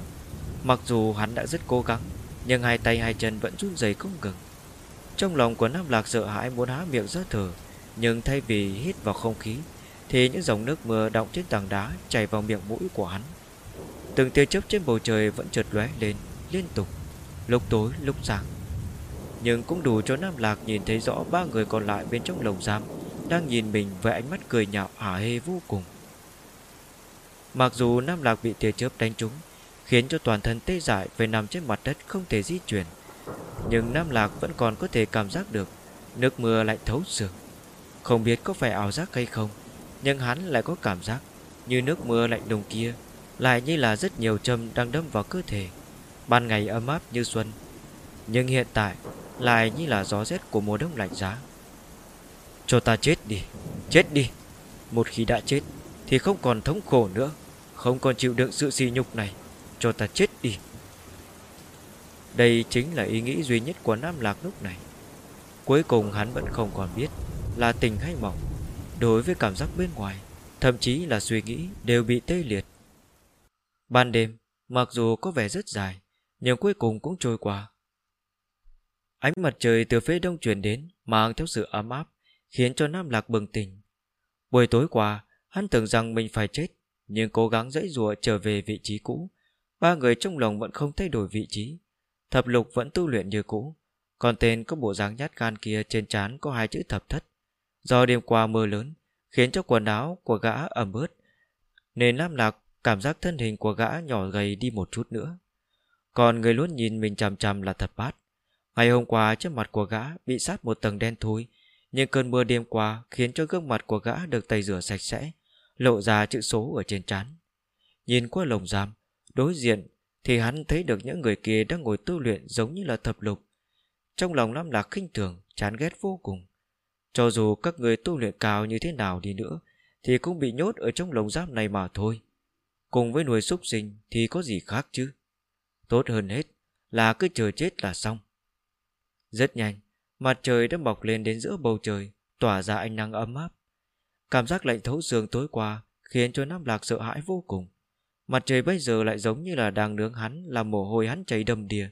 Mặc dù hắn đã rất cố gắng, nhưng hai tay hai chân vẫn run rẩy không ngừng. Trong lòng của Nam Lạc sợ hãi muốn há miệng ra thở, nhưng thay vì hít vào không khí, thì những dòng nước mưa đọng trên tảng đá chảy vào miệng mũi của hắn. Từng tia chớp trên bầu trời vẫn chợt lóe lên liên tục, lúc tối lúc sáng. Nhưng cũng đủ cho Nam Lạc nhìn thấy rõ ba người còn lại bên trong lồng giam đang nhìn mình với ánh mắt cười nhạo hả hê vô cùng. Mặc dù Nam Lạc bị tia chớp đánh trúng, Khiến cho toàn thân tê dại Phải nằm trên mặt đất không thể di chuyển. Nhưng Nam Lạc vẫn còn có thể cảm giác được Nước mưa lạnh thấu xương. Không biết có phải ảo giác hay không, Nhưng hắn lại có cảm giác Như nước mưa lạnh đồng kia Lại như là rất nhiều châm đang đâm vào cơ thể, Ban ngày ấm áp như xuân, Nhưng hiện tại Lại như là gió rét của mùa đông lạnh giá. Cho ta chết đi Chết đi. Một khi đã chết Thì không còn thống khổ nữa. Không còn chịu đựng sự sỉ nhục này, Cho ta chết đi. Đây chính là ý nghĩ duy nhất của Nam Lạc lúc này. Cuối cùng hắn vẫn không còn biết Là tình hay mộng. Đối với cảm giác bên ngoài, Thậm chí là suy nghĩ đều bị tê liệt. Ban đêm, Mặc dù có vẻ rất dài, Nhưng cuối cùng cũng trôi qua. Ánh mặt trời từ phía đông truyền đến, Mang theo sự ấm áp, Khiến cho Nam Lạc bừng tỉnh. Buổi tối qua, Hắn tưởng rằng mình phải chết nhưng cố gắng dãy rùa trở về vị trí cũ. Ba người trong lòng vẫn không thay đổi vị trí. Thập lục vẫn tu luyện như cũ. Còn tên có bộ dáng nhát gan kia trên trán có hai chữ thập thất. Do đêm qua mưa lớn, Khiến cho quần áo của gã ẩm ướt, Nên Lam Lạc cảm giác thân hình của gã nhỏ gầy đi một chút nữa. Còn người luôn nhìn mình chằm chằm là thập bát. Ngày hôm qua trước mặt của gã bị sát một tầng đen thui, Nhưng cơn mưa đêm qua khiến cho gương mặt của gã được tẩy rửa sạch sẽ. Lộ ra chữ số ở trên trán. Nhìn qua lồng giam, Đối diện thì hắn thấy được những người kia đang ngồi tu luyện giống như là thập lục. Trong lòng Lam Lạc khinh thường, Chán ghét vô cùng. Cho dù các người tu luyện cao như thế nào đi nữa, Thì cũng bị nhốt ở trong lồng giam này mà thôi. Cùng với nuôi súc sinh Thì có gì khác chứ? Tốt hơn hết là cứ chờ chết là xong. Rất nhanh, Mặt trời đã mọc lên đến giữa bầu trời, Tỏa ra ánh nắng ấm áp. Cảm giác lạnh thấu xương tối qua Khiến cho Nam Lạc sợ hãi vô cùng. Mặt trời bây giờ lại giống như là đang nướng hắn Làm mồ hôi hắn chảy đầm đìa.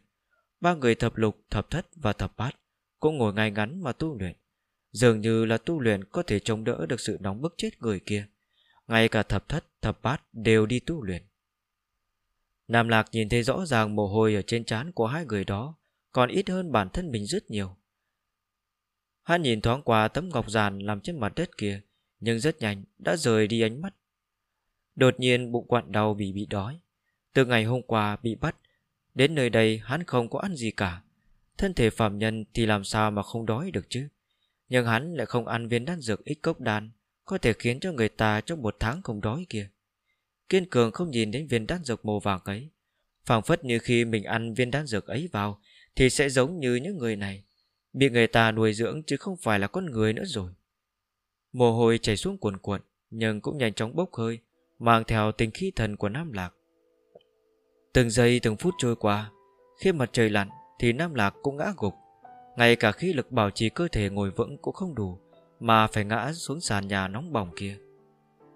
Ba người thập lục, thập thất và thập bát Cũng ngồi ngay ngắn mà tu luyện. Dường như là tu luyện có thể chống đỡ được sự nóng bức chết người kia. Ngay cả thập thất, thập bát đều đi tu luyện. Nam Lạc nhìn thấy rõ ràng mồ hôi ở trên trán của hai người đó Còn ít hơn bản thân mình rất nhiều. Hắn nhìn thoáng qua tấm ngọc giàn làm trên mặt đất kia nhưng rất nhanh đã rời đi ánh mắt. Đột nhiên bụng quặn đau vì bị đói. Từ ngày hôm qua bị bắt, Đến nơi đây hắn không có ăn gì cả. Thân thể phạm nhân thì làm sao mà không đói được chứ? Nhưng hắn lại không ăn viên đan dược ích cốc đan Có thể khiến cho người ta trong một tháng không đói kia. Kiên cường không nhìn đến viên đan dược màu vàng ấy. Phảng phất như khi mình ăn viên đan dược ấy vào Thì sẽ giống như những người này. Bị người ta nuôi dưỡng chứ không phải là con người nữa rồi. Mồ hôi chảy xuống cuồn cuộn, Nhưng cũng nhanh chóng bốc hơi, Mang theo tình khí thần của Nam Lạc. Từng giây từng phút trôi qua, Khi mặt trời lặn Thì Nam Lạc cũng ngã gục. Ngay cả khí lực bảo trì cơ thể ngồi vững cũng không đủ Mà phải ngã xuống sàn nhà nóng bỏng kia.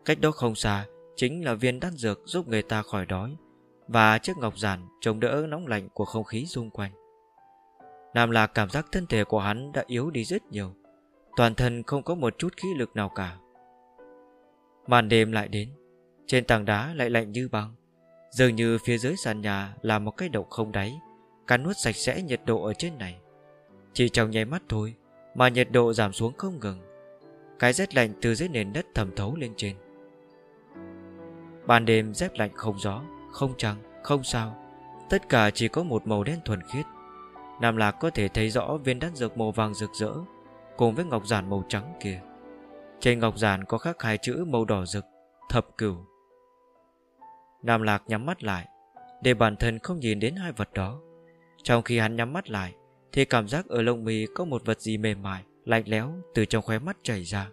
Cách đó không xa, Chính là viên đan dược giúp người ta khỏi đói Và chiếc ngọc giản chống đỡ nóng lạnh của không khí xung quanh. Nam Lạc cảm giác thân thể của hắn đã yếu đi rất nhiều. Toàn thân không có một chút khí lực nào cả. Màn đêm lại đến Trên tảng đá lại lạnh như băng Dường như phía dưới sàn nhà là một cái động không đáy Cắn nuốt sạch sẽ nhiệt độ ở trên này. Chỉ trong nháy mắt thôi Mà nhiệt độ giảm xuống không ngừng Cái rét lạnh từ dưới nền đất thẩm thấu lên trên. Ban đêm rét lạnh không gió Không trăng, không sao Tất cả chỉ có một màu đen thuần khiết. Nam Lạc có thể thấy rõ viên đan dược màu vàng rực rỡ Cùng với ngọc giản màu trắng kia. Trên ngọc giản có khắc hai chữ màu đỏ rực, Thập cửu. Nam Lạc nhắm mắt lại, Để bản thân không nhìn đến hai vật đó. Trong khi hắn nhắm mắt lại, Thì cảm giác ở lông mì có một vật gì mềm mại, Lạnh lẽo từ trong khóe mắt chảy ra.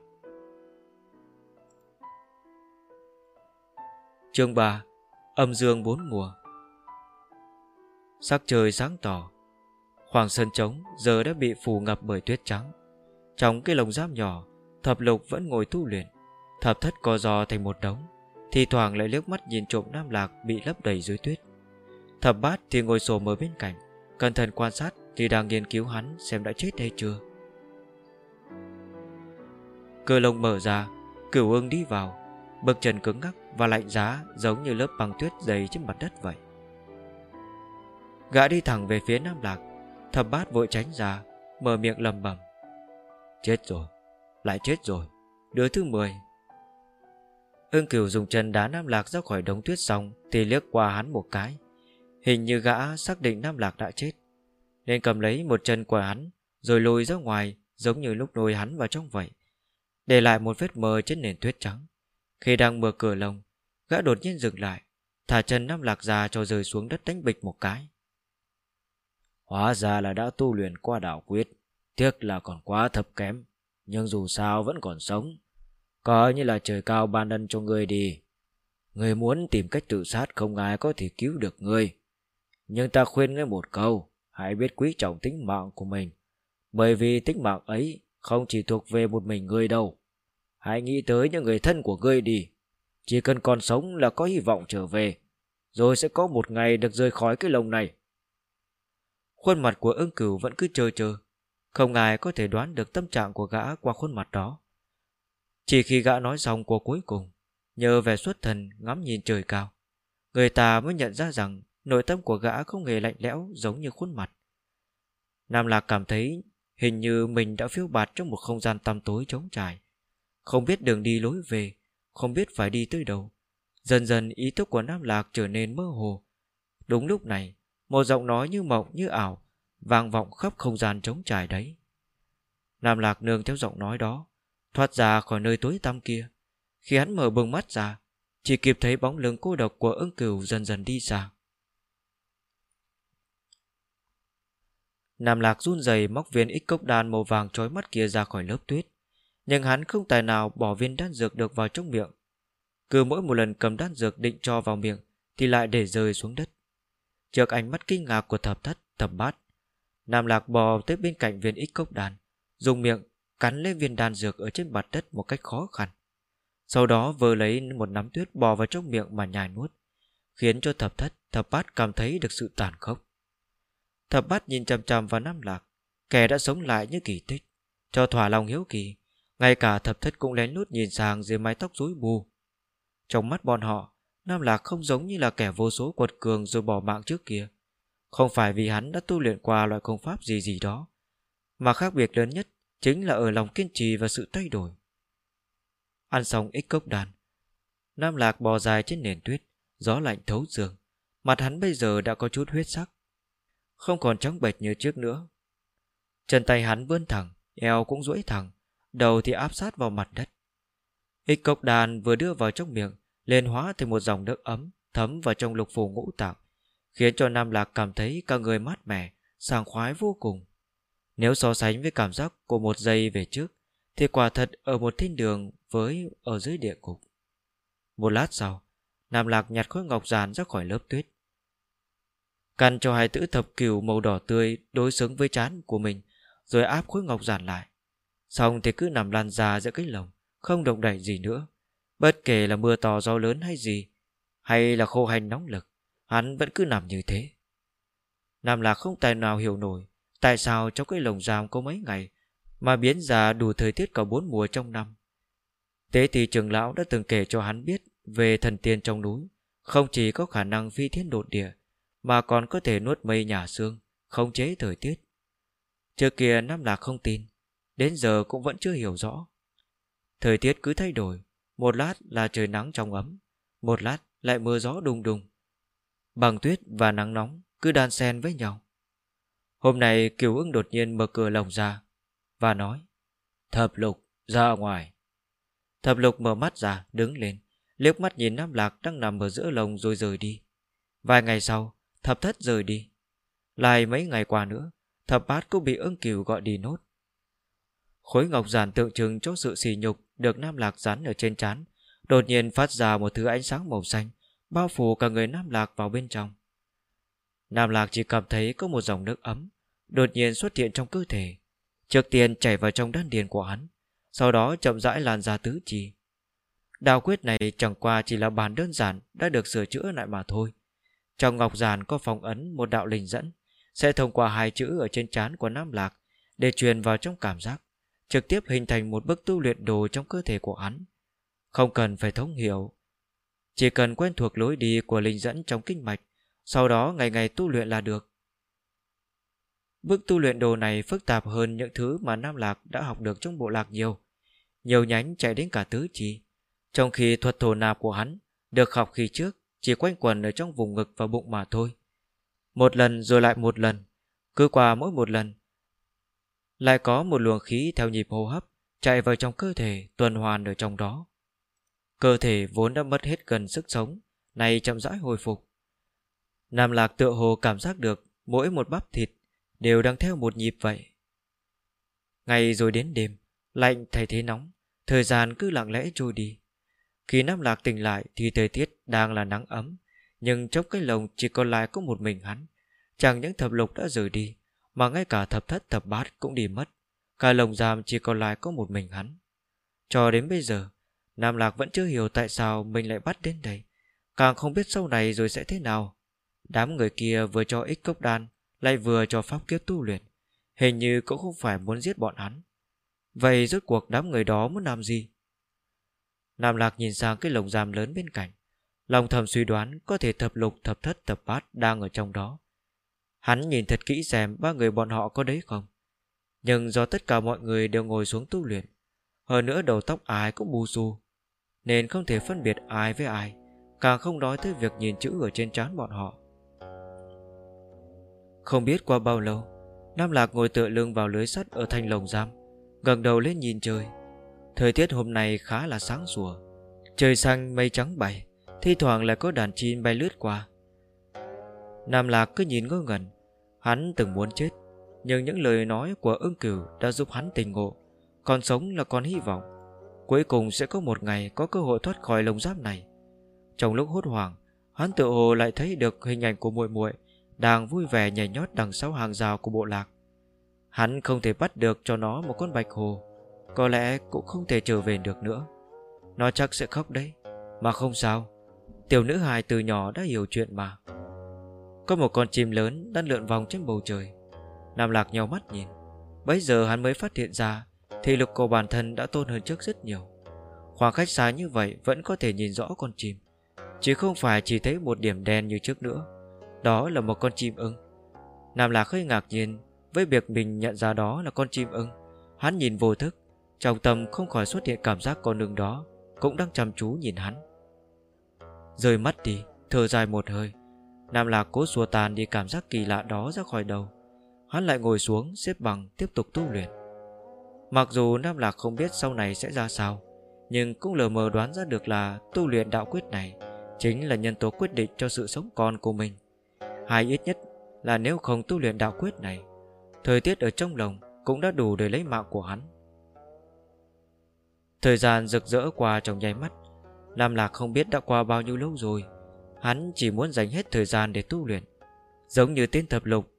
Chương 3 Âm dương bốn mùa. Sắc trời sáng tỏ, Khoảng sân trống giờ đã bị phủ ngập bởi tuyết trắng. Trong cái lồng giam nhỏ, Thập lục vẫn ngồi tu luyện. Thập thất co giò thành một đống Thì thoảng lại liếc mắt nhìn trộm Nam Lạc Bị lấp đầy dưới tuyết. Thập bát thì ngồi sổ ở bên cạnh, Cẩn thận quan sát thì đang nghiên cứu hắn Xem đã chết hay chưa. Cơ lồng mở ra, Cửu ương đi vào, Bậc trần cứng ngắc và lạnh giá Giống như lớp băng tuyết dày trên mặt đất vậy. Gã đi thẳng về phía Nam Lạc, Thập bát vội tránh ra, Mở miệng lầm bầm Chết rồi, Lại chết rồi, Đứa thứ 10 Ưng cửu dùng chân đá Nam Lạc ra khỏi đống tuyết xong Thì liếc qua hắn một cái. Hình như gã xác định Nam Lạc đã chết, Nên cầm lấy một chân của hắn, Rồi lùi ra ngoài Giống như lúc lùi hắn vào trong vậy, Để lại một vết mờ trên nền tuyết trắng. Khi đang mở cửa lồng, Gã đột nhiên dừng lại, Thả chân Nam Lạc ra cho rơi xuống đất đánh bịch một cái. Hóa ra là đã tu luyện qua đảo quyết. Tiếc là còn quá thấp kém, Nhưng dù sao vẫn còn sống. Coi như là trời cao ban ân cho ngươi đi. Ngươi muốn tìm cách tự sát không ai có thể cứu được ngươi. Nhưng ta khuyên ngươi một câu, Hãy biết quý trọng tính mạng của mình. Bởi vì tính mạng ấy Không chỉ thuộc về một mình ngươi đâu. Hãy nghĩ tới những người thân của ngươi đi. Chỉ cần còn sống là có hy vọng trở về, Rồi sẽ có một ngày được rời khỏi cái lồng này. Khuôn mặt của ưng cửu vẫn cứ chờ chờ. Không ai có thể đoán được tâm trạng của gã qua khuôn mặt đó. Chỉ khi gã nói xong câu cuối cùng, Nhờ về xuất thần ngắm nhìn trời cao, Người ta mới nhận ra rằng Nội tâm của gã không hề lạnh lẽo Giống như khuôn mặt. Nam Lạc cảm thấy hình như mình đã phiêu bạt Trong một không gian tăm tối trống trải. Không biết đường đi lối về, Không biết phải đi tới đâu. Dần dần ý thức của Nam Lạc trở nên mơ hồ. Đúng lúc này, Một giọng nói như mộng, như ảo Vang vọng khắp không gian trống trải đấy. Nam Lạc nương theo giọng nói đó, Thoát ra khỏi nơi tối tăm kia. Khi hắn mở bừng mắt ra, Chỉ kịp thấy bóng lưng cô độc của ưng cửu dần dần đi xa. Nam Lạc run rẩy móc viên ít cốc đan màu vàng trói mắt kia ra khỏi lớp tuyết, Nhưng hắn không tài nào bỏ viên đan dược được vào trong miệng. Cứ mỗi một lần cầm đan dược định cho vào miệng Thì lại để rơi xuống đất. Trước ánh mắt kinh ngạc của thập thất, thập bát Nam Lạc bò tới bên cạnh viên ít cốc đan, Dùng miệng cắn lên viên đan dược ở trên mặt đất một cách khó khăn. Sau đó vơ lấy một nắm tuyết bò vào trong miệng mà nhai nuốt, Khiến cho thập thất, Thập bát cảm thấy được sự tàn khốc. Thập bát nhìn chằm chằm vào Nam Lạc, Kẻ đã sống lại như kỳ tích, Cho thỏa lòng hiếu kỳ, Ngay cả thập thất cũng lén lút nhìn sang dưới mái tóc rối bù. Trong mắt bọn họ, Nam Lạc không giống như là kẻ vô số quật cường rồi bỏ mạng trước kia. Không phải vì hắn đã tu luyện qua loại công pháp gì gì đó, Mà khác biệt lớn nhất Chính là ở lòng kiên trì và sự thay đổi. Ăn xong ít cốc đàn Nam Lạc bò dài trên nền tuyết, Gió lạnh thấu giường Mặt hắn bây giờ đã có chút huyết sắc, Không còn trắng bệch như trước nữa. Chân tay hắn vươn thẳng, Eo cũng duỗi thẳng, Đầu thì áp sát vào mặt đất. Ít cốc đàn vừa đưa vào trong miệng, lên hóa thành một dòng nước ấm, Thấm vào trong lục phủ ngũ tạng. Khiến cho Nam Lạc cảm thấy cả người mát mẻ Sàng khoái vô cùng Nếu so sánh với cảm giác của một giây về trước Thì quả thật ở một thiên đường với ở dưới địa cục. Một lát sau, Nam Lạc nhặt khối ngọc giàn ra khỏi lớp tuyết. Căn cho hai tử thập cửu màu đỏ tươi đối xứng với chán của mình, rồi áp khối ngọc giàn lại. Xong thì cứ nằm lăn ra giữa cái lồng, không động đậy gì nữa. Bất kể là mưa to gió lớn hay gì, hay là khô hành nóng lực, hắn vẫn cứ nằm như thế. Nam Lạc không tài nào hiểu nổi tại sao trong cái lồng giam có mấy ngày mà biến ra đủ thời tiết cả bốn mùa trong năm. Tế thì trường lão đã từng kể cho hắn biết về thần tiên trong núi, không chỉ có khả năng phi thiên đột địa, mà còn có thể nuốt mây nhà xương, không chế thời tiết. Trước kia Nam Lạc không tin, đến giờ cũng vẫn chưa hiểu rõ. Thời tiết cứ thay đổi, một lát là trời nắng trong ấm, một lát lại mưa gió đùng đùng. Bằng tuyết và nắng nóng cứ đan xen với nhau. Hôm nay Kiều ưng đột nhiên mở cửa lồng ra và nói, Thập lục, ra ngoài. Thập lục mở mắt ra, đứng lên, liếc mắt nhìn Nam Lạc đang nằm ở giữa lồng rồi rời đi Vài ngày sau, Thập thất rời đi Lại mấy ngày qua nữa, Thập bát cũng bị ưng kiều gọi đi nốt Khối ngọc giản tượng trưng cho sự sỉ nhục Được Nam Lạc dán ở trên trán, Đột nhiên phát ra một thứ ánh sáng màu xanh Bao phủ cả người Nam Lạc vào bên trong Nam Lạc chỉ cảm thấy có một dòng nước ấm Đột nhiên xuất hiện trong cơ thể Trước tiên chảy vào trong đan điền của hắn sau đó chậm rãi lan ra tứ chi. Đào quyết này chẳng qua chỉ là bàn đơn giản đã được sửa chữa lại mà thôi. Trong ngọc giản có phong ấn một đạo linh dẫn, sẽ thông qua hai chữ ở trên trán của Nam Lạc để truyền vào trong cảm giác, trực tiếp hình thành một bức tu luyện đồ trong cơ thể của hắn. Không cần phải thông hiểu, chỉ cần quen thuộc lối đi của linh dẫn trong kinh mạch, sau đó ngày ngày tu luyện là được. bước tu luyện đồ này phức tạp hơn những thứ mà Nam Lạc đã học được trong bộ lạc nhiều nhiều nhánh chạy đến cả tứ chi. Trong khi thuật thổ nạp của hắn được học khi trước chỉ quanh quần ở trong vùng ngực và bụng mà thôi. Một lần rồi lại một lần Cứ qua mỗi một lần Lại có một luồng khí theo nhịp hô hấp Chạy vào trong cơ thể tuần hoàn ở trong đó Cơ thể vốn đã mất hết gần sức sống Này chậm rãi hồi phục. Nam Lạc tựa hồ cảm giác được Mỗi một bắp thịt Đều đang theo một nhịp vậy. Ngày rồi đến đêm, Lạnh thay thế nóng, Thời gian cứ lặng lẽ trôi đi. Khi Nam Lạc tỉnh lại Thì thời tiết đang là nắng ấm, Nhưng trong cái lồng chỉ còn lại có một mình hắn. Chẳng những thập lục đã rời đi, Mà ngay cả thập thất, thập bát cũng đi mất. Cả lồng giam chỉ còn lại có một mình hắn. Cho đến bây giờ Nam Lạc vẫn chưa hiểu tại sao mình lại bắt đến đây. Càng không biết sau này rồi sẽ thế nào. Đám người kia vừa cho ích cốc đan, Lại vừa cho pháp kiếp tu luyện. Hình như cũng không phải muốn giết bọn hắn. Vậy rốt cuộc đám người đó muốn làm gì? Nam Lạc nhìn sang cái lồng giam lớn bên cạnh. Lòng thầm suy đoán Có thể thập lục, thập thất, thập bát Đang ở trong đó. Hắn nhìn thật kỹ xem ba người bọn họ có đấy không. Nhưng do tất cả mọi người đều ngồi xuống tu luyện. Hơn nữa đầu tóc ai cũng bù xù. Nên không thể phân biệt ai với ai, Càng không nói tới việc nhìn chữ ở trên trán bọn họ. Không biết qua bao lâu, Nam Lạc ngồi tựa lưng vào lưới sắt ở thành lồng giam, ngẩng đầu lên nhìn trời. Thời tiết hôm nay khá là sáng sủa, Trời xanh mây trắng bay Thi thoảng lại có đàn chim bay lướt qua. Nam Lạc cứ nhìn ngơ ngẩn, Hắn từng muốn chết, Nhưng những lời nói của ưng cửu đã giúp hắn tình ngộ, Còn sống là còn hy vọng. Cuối cùng sẽ có một ngày có cơ hội thoát khỏi lồng giáp này. Trong lúc hốt hoảng, Hắn tự hồ lại thấy được hình ảnh của muội muội Đang vui vẻ nhảy nhót đằng sau hàng rào của bộ lạc. Hắn không thể bắt được cho nó một con bạch hồ, Có lẽ cũng không thể trở về được nữa. Nó chắc sẽ khóc đấy, Mà không sao. Tiểu nữ hài từ nhỏ đã hiểu chuyện mà. Có một con chim lớn đang lượn vòng trên bầu trời. Nam Lạc nhau mắt nhìn. Bấy giờ hắn mới phát hiện ra Thị lực của bản thân đã tôn hơn trước rất nhiều. Khoảng cách xa như vậy Vẫn có thể nhìn rõ con chim, Chứ không phải chỉ thấy một điểm đen như trước nữa. Đó là một con chim ưng. Nam Lạc hơi ngạc nhiên Với việc mình nhận ra đó là con chim ưng. Hắn nhìn vô thức, Trong tâm không khỏi xuất hiện cảm giác con ưng đó, Cũng đang chăm chú nhìn hắn. Rơi mắt đi, Thở dài một hơi, Nam Lạc cố xua tan đi cảm giác kỳ lạ đó ra khỏi đầu. Hắn lại ngồi xuống xếp bằng tiếp tục tu luyện. Mặc dù Nam Lạc không biết sau này sẽ ra sao, Nhưng cũng lờ mờ đoán ra được là Tu luyện đạo quyết này Chính là nhân tố quyết định cho sự sống còn của mình. Hay ít nhất là nếu không tu luyện đạo quyết này, Thời tiết ở trong lòng Cũng đã đủ để lấy mạng của hắn. Thời gian rực rỡ qua trong nháy mắt, Nam Lạc không biết đã qua bao nhiêu lâu rồi, Hắn chỉ muốn dành hết thời gian để tu luyện. Giống như tên thập lục,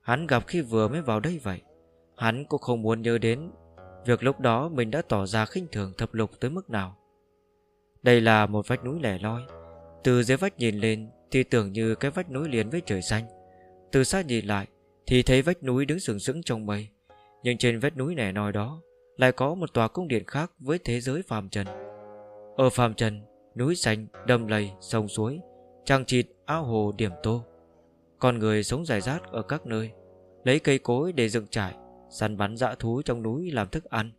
Hắn gặp khi vừa mới vào đây vậy, Hắn cũng không muốn nhớ đến Việc lúc đó mình đã tỏ ra khinh thường thập lục tới mức nào? Đây là một vách núi lẻ loi. Từ dưới vách nhìn lên Thì tưởng như cái vách núi liền với trời xanh. Từ xa nhìn lại Thì thấy vách núi đứng sừng sững trong mây. Nhưng trên vách núi lẻ loi đó Lại có một tòa cung điện khác với thế giới phàm trần. Ở phàm trần Núi xanh, đầm lầy, sông suối Trăng trịt, ao hồ, điểm tô. Con người sống rải rác ở các nơi Lấy cây cối để dựng trải Săn bắn dã thú trong núi làm thức ăn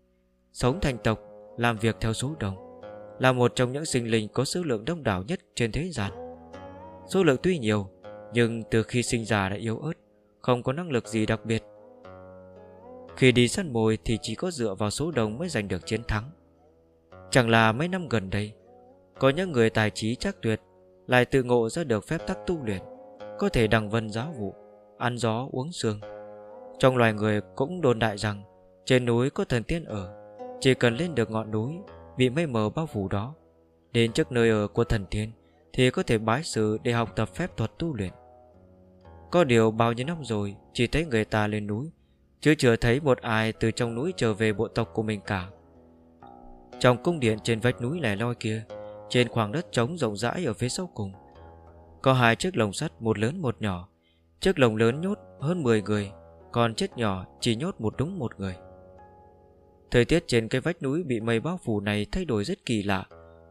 Sống thành tộc Làm việc theo số đồng, Là một trong những sinh linh có số lượng đông đảo nhất trên thế gian. Số lượng tuy nhiều Nhưng từ khi sinh ra đã yếu ớt Không có năng lực gì đặc biệt. Khi đi săn mồi thì chỉ có dựa vào số đồng mới giành được chiến thắng. Chẳng là mấy năm gần đây Có những người tài trí chắc tuyệt Lại tự ngộ ra được phép tắc tu luyện Có thể đằng vân giáo vụ Ăn gió uống sương trong loài người cũng đồn đại rằng, Trên núi có thần tiên ở. Chỉ cần lên được ngọn núi Bị mây mờ bao phủ đó, Đến trước nơi ở của thần tiên Thì có thể bái sự để học tập phép thuật tu luyện. Có điều bao nhiêu năm rồi, Chỉ thấy người ta lên núi, Chứ chưa thấy một ai từ trong núi trở về bộ tộc của mình cả. Trong cung điện trên vách núi lẻ loi kia, Trên khoảng đất trống rộng rãi ở phía sau cùng, Có hai chiếc lồng sắt, một lớn một nhỏ. Chiếc lồng lớn nhốt hơn 10 người còn chết nhỏ chỉ nhốt một đúng một người. Thời tiết trên cái vách núi bị mây bao phủ này thay đổi rất kỳ lạ.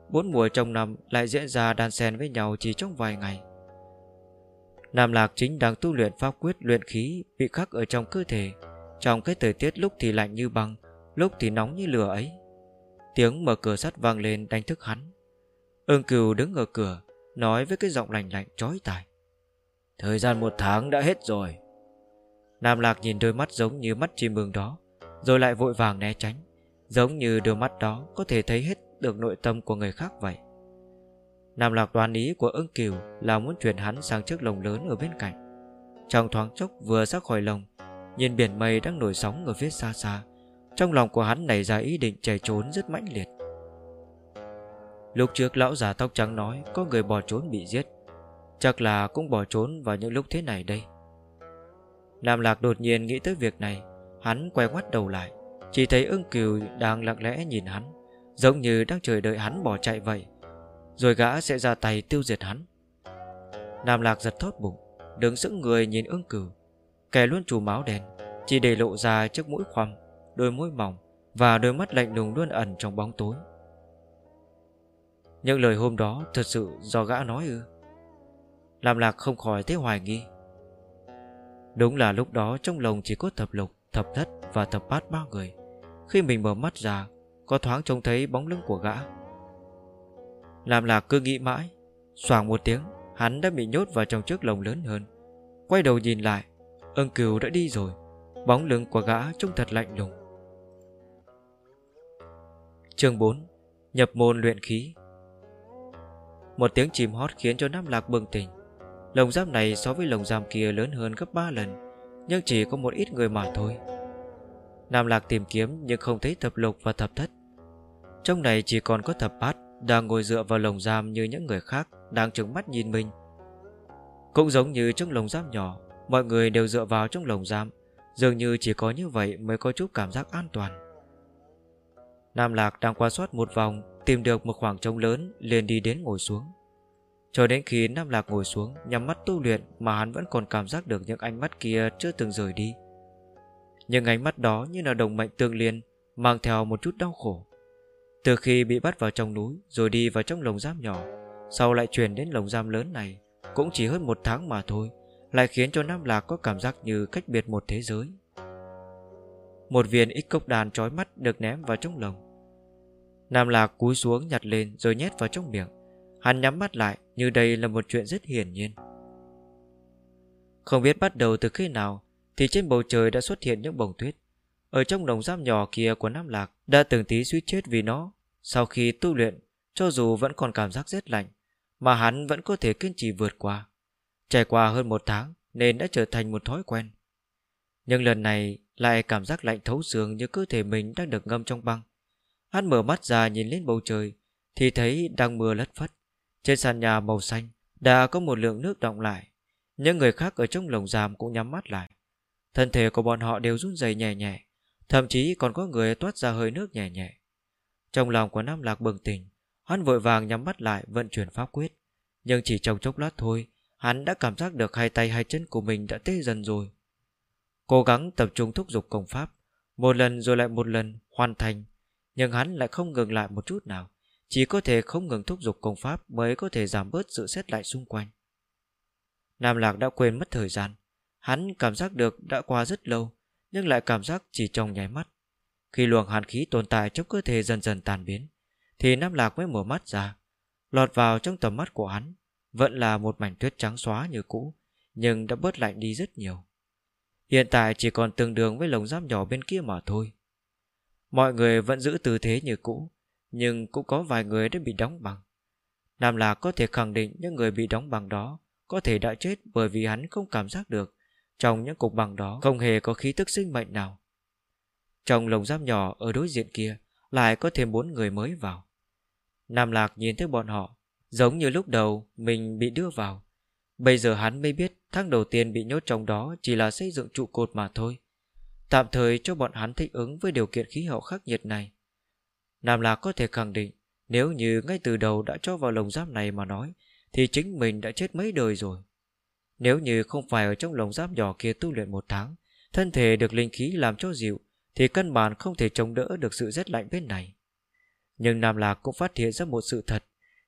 Bốn mùa trong năm lại diễn ra đan xen với nhau chỉ trong vài ngày. Nam Lạc chính đang tu luyện pháp quyết luyện khí bị khắc ở trong cơ thể. Trong cái thời tiết lúc thì lạnh như băng, Lúc thì nóng như lửa ấy. Tiếng mở cửa sắt vang lên đánh thức hắn. Ưng cừu đứng ở cửa, Nói với cái giọng lạnh lạnh trói tai. Thời gian một tháng đã hết rồi. Nam Lạc nhìn đôi mắt giống như mắt chim ưng đó, Rồi lại vội vàng né tránh, Giống như đôi mắt đó có thể thấy hết được nội tâm của người khác vậy. Nam Lạc đoán ý của ưng kiều là muốn chuyển hắn sang chiếc lồng lớn ở bên cạnh. Trong thoáng chốc vừa ra khỏi lồng, Nhìn biển mây đang nổi sóng ở phía xa xa, Trong lòng của hắn nảy ra ý định chạy trốn rất mãnh liệt. Lúc trước lão già tóc trắng nói Có người bỏ trốn bị giết, Chắc là cũng bỏ trốn vào những lúc thế này đây. Nam Lạc đột nhiên nghĩ tới việc này, Hắn quay ngoắt đầu lại, Chỉ thấy ưng cừu đang lặng lẽ nhìn hắn, Giống như đang chờ đợi hắn bỏ chạy vậy. Rồi gã sẽ ra tay tiêu diệt hắn. Nam Lạc giật thót bụng, Đứng sững người nhìn ưng cửu Kẻ luôn trù máu đen, Chỉ để lộ ra chiếc mũi khoằm Đôi môi mỏng Và đôi mắt lạnh lùng luôn ẩn trong bóng tối. Những lời hôm đó thật sự do gã nói ư? Làm lạc không khỏi thấy hoài nghi. Đúng là lúc đó trong lồng chỉ có thập lục, thập thất và thập bát ba người. Khi mình mở mắt ra Có thoáng trông thấy bóng lưng của gã. Làm lạc cứ nghĩ mãi Xoảng một tiếng Hắn đã bị nhốt vào trong chiếc lồng lớn hơn. Quay đầu nhìn lại Ưng cừu đã đi rồi Bóng lưng của gã trông thật lạnh lùng. Chương 4 Nhập môn luyện khí. Một tiếng chìm hót khiến cho Nam Lạc bừng tỉnh. Lồng giam này so với lồng giam kia lớn hơn gấp 3 lần, Nhưng chỉ có một ít người mà thôi. Nam Lạc tìm kiếm nhưng không thấy thập lục và thập thất. Trong này chỉ còn có thập bát Đang ngồi dựa vào lồng giam như những người khác Đang trừng mắt nhìn mình. Cũng giống như trong lồng giam nhỏ, Mọi người đều dựa vào trong lồng giam, Dường như chỉ có như vậy mới có chút cảm giác an toàn. Nam Lạc đang qua soát một vòng, Tìm được một khoảng trống lớn, liền đi đến ngồi xuống. Cho đến khi Nam Lạc ngồi xuống, Nhắm mắt tu luyện Mà hắn vẫn còn cảm giác được những ánh mắt kia chưa từng rời đi Những ánh mắt đó như là đồng mệnh tương liên, Mang theo một chút đau khổ Từ khi bị bắt vào trong núi, Rồi đi vào trong lồng giam nhỏ, Sau lại chuyển đến lồng giam lớn này, Cũng chỉ hơn một tháng mà thôi, lại khiến cho Nam Lạc có cảm giác như cách biệt một thế giới. Một viên ít cốc đàn trói mắt được ném vào trong lồng. Nam Lạc cúi xuống nhặt lên rồi nhét vào trong miệng. Hắn nhắm mắt lại như đây là một chuyện rất hiển nhiên. Không biết bắt đầu từ khi nào thì trên bầu trời đã xuất hiện những bông tuyết. Ở trong đồng giam nhỏ kia của Nam Lạc đã từng tí suýt chết vì nó. Sau khi tu luyện, cho dù vẫn còn cảm giác rét lạnh, mà hắn vẫn có thể kiên trì vượt qua. Trải qua hơn một tháng Nên đã trở thành một thói quen Nhưng lần này lại cảm giác lạnh thấu xương Như cơ thể mình đang được ngâm trong băng Hắn mở mắt ra nhìn lên bầu trời Thì thấy đang mưa lất phất trên sàn nhà màu xanh Đã có một lượng nước động lại. Những người khác ở trong lồng giam cũng nhắm mắt lại. Thân thể của bọn họ đều run rẩy nhẹ nhẹ, Thậm chí còn có người toát ra hơi nước nhẹ nhẹ. Trong lòng của Nam Lạc bừng tỉnh, Hắn vội vàng nhắm mắt lại vận chuyển pháp quyết. Nhưng chỉ trong chốc lát thôi, Hắn đã cảm giác được hai tay hai chân của mình đã tê dần rồi. Cố gắng tập trung thúc giục công pháp, Một lần rồi lại một lần hoàn thành, Nhưng hắn lại không ngừng lại một chút nào. Chỉ có thể không ngừng thúc giục công pháp Mới có thể giảm bớt sự xét lại xung quanh. Nam Lạc đã quên mất thời gian. Hắn cảm giác được đã qua rất lâu, Nhưng lại cảm giác chỉ trong nháy mắt. Khi luồng hàn khí tồn tại trong cơ thể dần dần tàn biến, Thì Nam Lạc mới mở mắt ra. Lọt vào trong tầm mắt của hắn, vẫn là một mảnh tuyết trắng xóa như cũ, Nhưng đã bớt lạnh đi rất nhiều. Hiện tại chỉ còn tương đương với lồng giam nhỏ bên kia mà thôi. Mọi người vẫn giữ tư thế như cũ nhưng cũng có vài người đã bị đóng bằng Nam Lạc có thể khẳng định những người bị đóng bằng đó Có thể đã chết bởi vì hắn không cảm giác được Trong những cục bằng đó không hề có khí tức sinh mệnh nào. Trong lồng giam nhỏ ở đối diện kia Lại có thêm bốn người mới vào. Nam Lạc nhìn thấy bọn họ, Giống như lúc đầu mình bị đưa vào. Bây giờ hắn mới biết tháng đầu tiên bị nhốt trong đó chỉ là xây dựng trụ cột mà thôi. Tạm thời cho bọn hắn thích ứng với điều kiện khí hậu khắc nghiệt này. Nam Lạc có thể khẳng định, Nếu như ngay từ đầu đã cho vào lồng giáp này mà nói, Thì chính mình đã chết mấy đời rồi. Nếu như không phải ở trong lồng giáp nhỏ kia tu luyện một tháng, Thân thể được linh khí làm cho dịu, Thì căn bản không thể chống đỡ được sự rét lạnh bên này. Nhưng Nam Lạc cũng phát hiện ra một sự thật,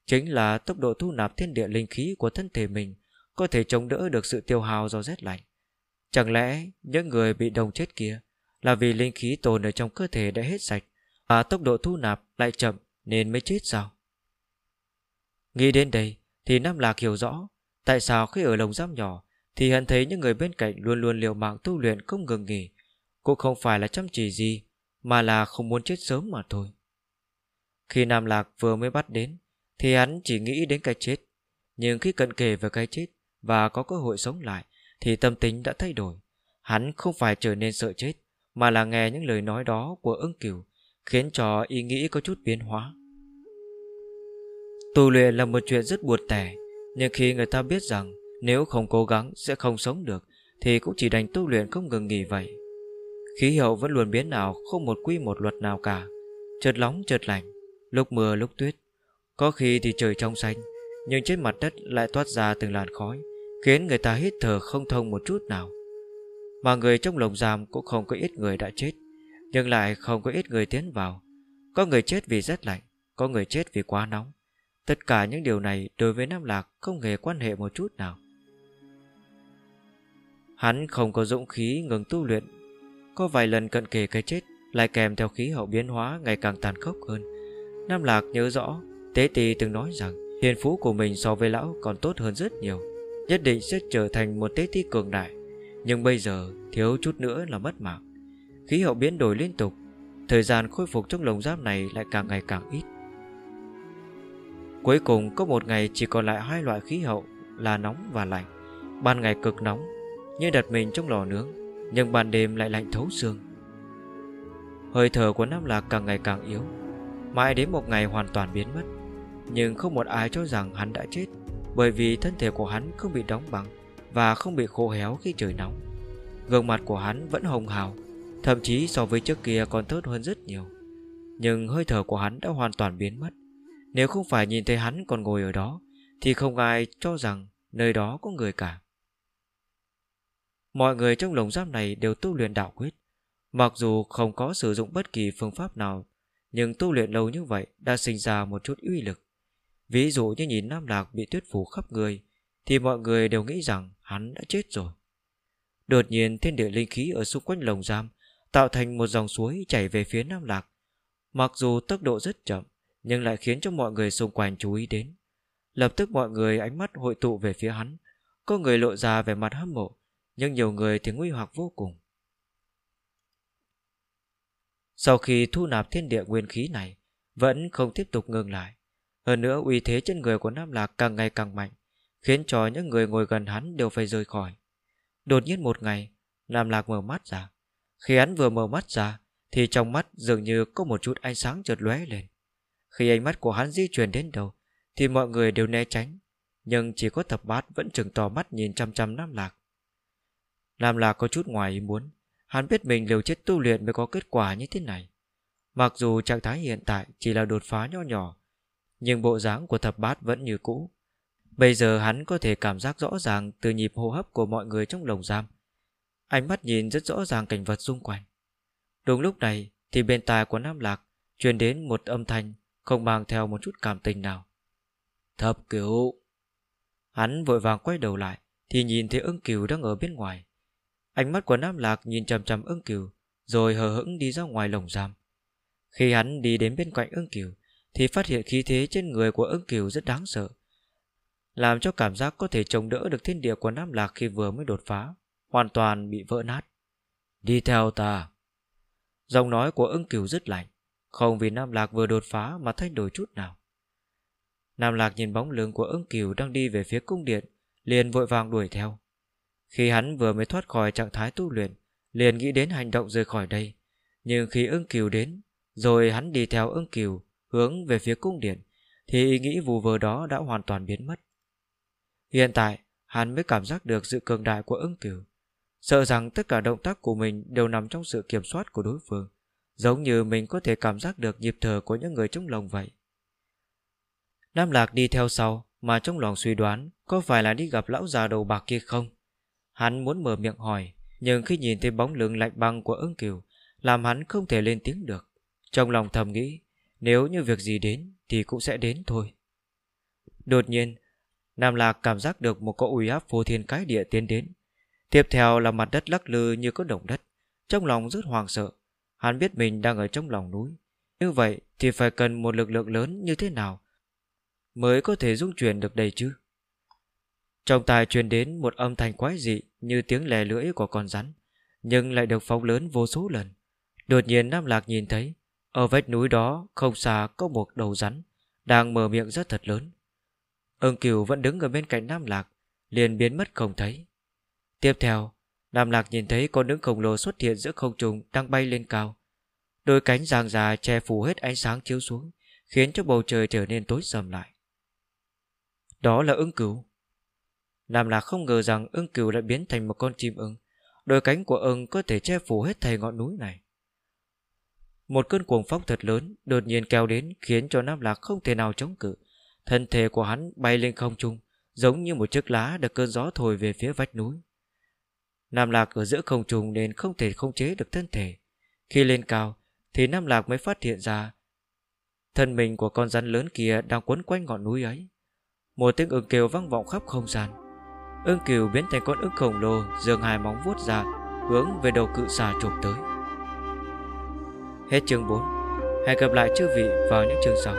Chính là tốc độ thu nạp thiên địa linh khí của thân thể mình Có thể chống đỡ được sự tiêu hao do rét lạnh. Chẳng lẽ những người bị đồng chết kia Là vì linh khí tồn ở trong cơ thể đã hết sạch À tốc độ thu nạp lại chậm Nên mới chết sao? Nghĩ đến đây Thì Nam Lạc hiểu rõ Tại sao khi ở lồng giam nhỏ Thì hắn thấy những người bên cạnh luôn luôn liều mạng tu luyện không ngừng nghỉ. Cũng không phải là chăm chỉ gì, Mà là không muốn chết sớm mà thôi. Khi Nam Lạc vừa mới bắt đến, Thì hắn chỉ nghĩ đến cái chết. Nhưng khi cận kề với cái chết Và có cơ hội sống lại, Thì tâm tính đã thay đổi. Hắn không phải trở nên sợ chết, Mà là nghe những lời nói đó của ưng cửu Khiến cho ý nghĩ có chút biến hóa. Tu luyện là một chuyện rất buồn tẻ, Nhưng khi người ta biết rằng Nếu không cố gắng sẽ không sống được, Thì cũng chỉ đành tu luyện không ngừng nghỉ vậy. Khí hậu vẫn luôn biến nào Không một quy một luật nào cả. Chợt nóng chợt lạnh, Lúc mưa, lúc tuyết. Có khi thì trời trong xanh, Nhưng trên mặt đất lại toát ra từng làn khói, Khiến người ta hít thở không thông một chút nào. Mà người trong lồng giam Cũng không có ít người đã chết. Nhưng lại không có ít người tiến vào Có người chết vì rất lạnh Có người chết vì quá nóng Tất cả những điều này đối với Nam Lạc không hề quan hệ một chút nào. Hắn không có dũng khí ngừng tu luyện. Có vài lần cận kề cái chết lại kèm theo khí hậu biến hóa ngày càng tàn khốc hơn. Nam Lạc nhớ rõ, Tế Tì từng nói rằng hiền phú của mình so với lão còn tốt hơn rất nhiều. Nhất định sẽ trở thành một Tế Tì cường đại. Nhưng bây giờ thiếu chút nữa là mất mạng. Khí hậu biến đổi liên tục, thời gian khôi phục trong lồng giáp này lại càng ngày càng ít. Cuối cùng có một ngày chỉ còn lại hai loại khí hậu là nóng và lạnh. Ban ngày cực nóng, như đặt mình trong lò nướng, nhưng ban đêm lại lạnh thấu xương. Hơi thở của Nam Lạc càng ngày càng yếu, mãi đến một ngày hoàn toàn biến mất. Nhưng không một ai cho rằng hắn đã chết, bởi vì thân thể của hắn không bị đóng băng và không bị khô héo khi trời nóng. Gương mặt của hắn vẫn hồng hào, thậm chí so với trước kia còn tốt hơn rất nhiều. Nhưng hơi thở của hắn đã hoàn toàn biến mất. Nếu không phải nhìn thấy hắn còn ngồi ở đó, Thì không ai cho rằng nơi đó có người cả. Mọi người trong lồng giam này đều tu luyện đạo quyết. Mặc dù không có sử dụng bất kỳ phương pháp nào, Nhưng tu luyện lâu như vậy đã sinh ra một chút uy lực. Ví dụ như nhìn Nam Lạc bị tuyết phủ khắp người, Thì mọi người đều nghĩ rằng hắn đã chết rồi. Đột nhiên thiên địa linh khí ở xung quanh lồng giam Tạo thành một dòng suối chảy về phía Nam Lạc Mặc dù tốc độ rất chậm nhưng lại khiến cho mọi người xung quanh chú ý đến. Lập tức mọi người ánh mắt hội tụ về phía hắn, có người lộ ra vẻ mặt hâm mộ, nhưng nhiều người thì nguy hoặc vô cùng. Sau khi thu nạp thiên địa nguyên khí này, vẫn không tiếp tục ngừng lại. Hơn nữa uy thế trên người của Nam Lạc càng ngày càng mạnh, khiến cho những người ngồi gần hắn đều phải rời khỏi. Đột nhiên một ngày, Nam Lạc mở mắt ra. Khi hắn vừa mở mắt ra, thì trong mắt dường như có một chút ánh sáng chợt lóe lên. Khi ánh mắt của hắn di chuyển đến đâu Thì mọi người đều né tránh Nhưng chỉ có thập bát vẫn trừng to mắt nhìn chăm chăm Nam Lạc. Nam Lạc có chút ngoài ý muốn Hắn biết mình liều chết tu luyện mới có kết quả như thế này. Mặc dù trạng thái hiện tại chỉ là đột phá nho nhỏ Nhưng bộ dáng của thập bát vẫn như cũ. Bây giờ hắn có thể cảm giác rõ ràng Từ nhịp hô hấp của mọi người trong lồng giam. Ánh mắt nhìn rất rõ ràng cảnh vật xung quanh Đúng lúc này Thì bên tai của Nam Lạc truyền đến một âm thanh không mang theo một chút cảm tình nào. Thập cửu! Hắn vội vàng quay đầu lại, thì nhìn thấy ưng cửu đang ở bên ngoài. Ánh mắt của Nam Lạc nhìn chầm chầm ưng cửu, rồi hờ hững đi ra ngoài lồng giam. Khi hắn đi đến bên cạnh ưng cửu, thì phát hiện khí thế trên người của ưng cửu rất đáng sợ. Làm cho cảm giác có thể chống đỡ được thiên địa của Nam Lạc khi vừa mới đột phá, hoàn toàn bị vỡ nát. Đi theo ta. Giọng nói của ưng cửu rất lạnh. Không vì Nam Lạc vừa đột phá mà thay đổi chút nào Nam Lạc nhìn bóng lưng của ưng kiều đang đi về phía cung điện, Liền vội vàng đuổi theo Khi hắn vừa mới thoát khỏi trạng thái tu luyện, Liền nghĩ đến hành động rời khỏi đây Nhưng khi ưng kiều đến, Rồi hắn đi theo ưng kiều Hướng về phía cung điện, Thì ý nghĩ vù vờ đó đã hoàn toàn biến mất Hiện tại, Hắn mới cảm giác được sự cường đại của ưng kiều Sợ rằng tất cả động tác của mình Đều nằm trong sự kiểm soát của đối phương, Giống như mình có thể cảm giác được nhịp thở của những người trong lòng vậy. Nam Lạc đi theo sau, Mà trong lòng suy đoán Có phải là đi gặp lão già đầu bạc kia không? Hắn muốn mở miệng hỏi, Nhưng khi nhìn thấy bóng lưng lạnh băng của ưng kiều, Làm hắn không thể lên tiếng được. Trong lòng thầm nghĩ, Nếu như việc gì đến Thì cũng sẽ đến thôi. Đột nhiên, Nam Lạc cảm giác được một cỗ uy áp vô thiên cái địa tiến đến Tiếp theo là mặt đất lắc lư như có động đất. Trong lòng rất hoàng sợ. Hắn biết mình đang ở trong lòng núi. Như vậy thì phải cần một lực lượng lớn như thế nào Mới có thể dung chuyển được đây chứ? Trong tai truyền đến một âm thanh quái dị Như tiếng lè lưỡi của con rắn, Nhưng lại được phóng lớn vô số lần. Đột nhiên Nam Lạc nhìn thấy, Ở vách núi đó không xa có một đầu rắn Đang mở miệng rất thật lớn. Ưng cửu vẫn đứng ở bên cạnh Nam Lạc, Liền biến mất không thấy. Tiếp theo, Nam Lạc nhìn thấy con đứng khổng lồ xuất hiện giữa không trung Đang bay lên cao. Đôi cánh giang già che phủ hết ánh sáng chiếu xuống, Khiến cho bầu trời trở nên tối sầm lại. Đó là ưng cửu Nam Lạc không ngờ rằng ưng cửu lại biến thành một con chim ưng. Đôi cánh của ưng có thể che phủ hết thầy ngọn núi này. Một cơn cuồng phong thật lớn Đột nhiên kéo đến Khiến cho Nam Lạc không thể nào chống cự. Thân thể của hắn bay lên không trung, Giống như một chiếc lá được cơn gió thổi về phía vách núi. Nam Lạc ở giữa không trung Nên không thể khống chế được thân thể. Khi lên cao, Thì Nam Lạc mới phát hiện ra Thân mình của con rắn lớn kia Đang quấn quanh ngọn núi ấy. Một tiếng ưng kêu vang vọng khắp không gian. Ưng kiều biến thành con ưng khổng lồ dường hai móng vuốt ra, Hướng về đầu cự xà chụp tới. Hết chương 4 Hẹn gặp lại chư vị vào những chương sau.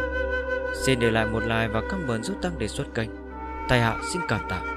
Xin để lại một like và comment giúp tăng đề xuất kênh. Tài hạ xin cảm tạ.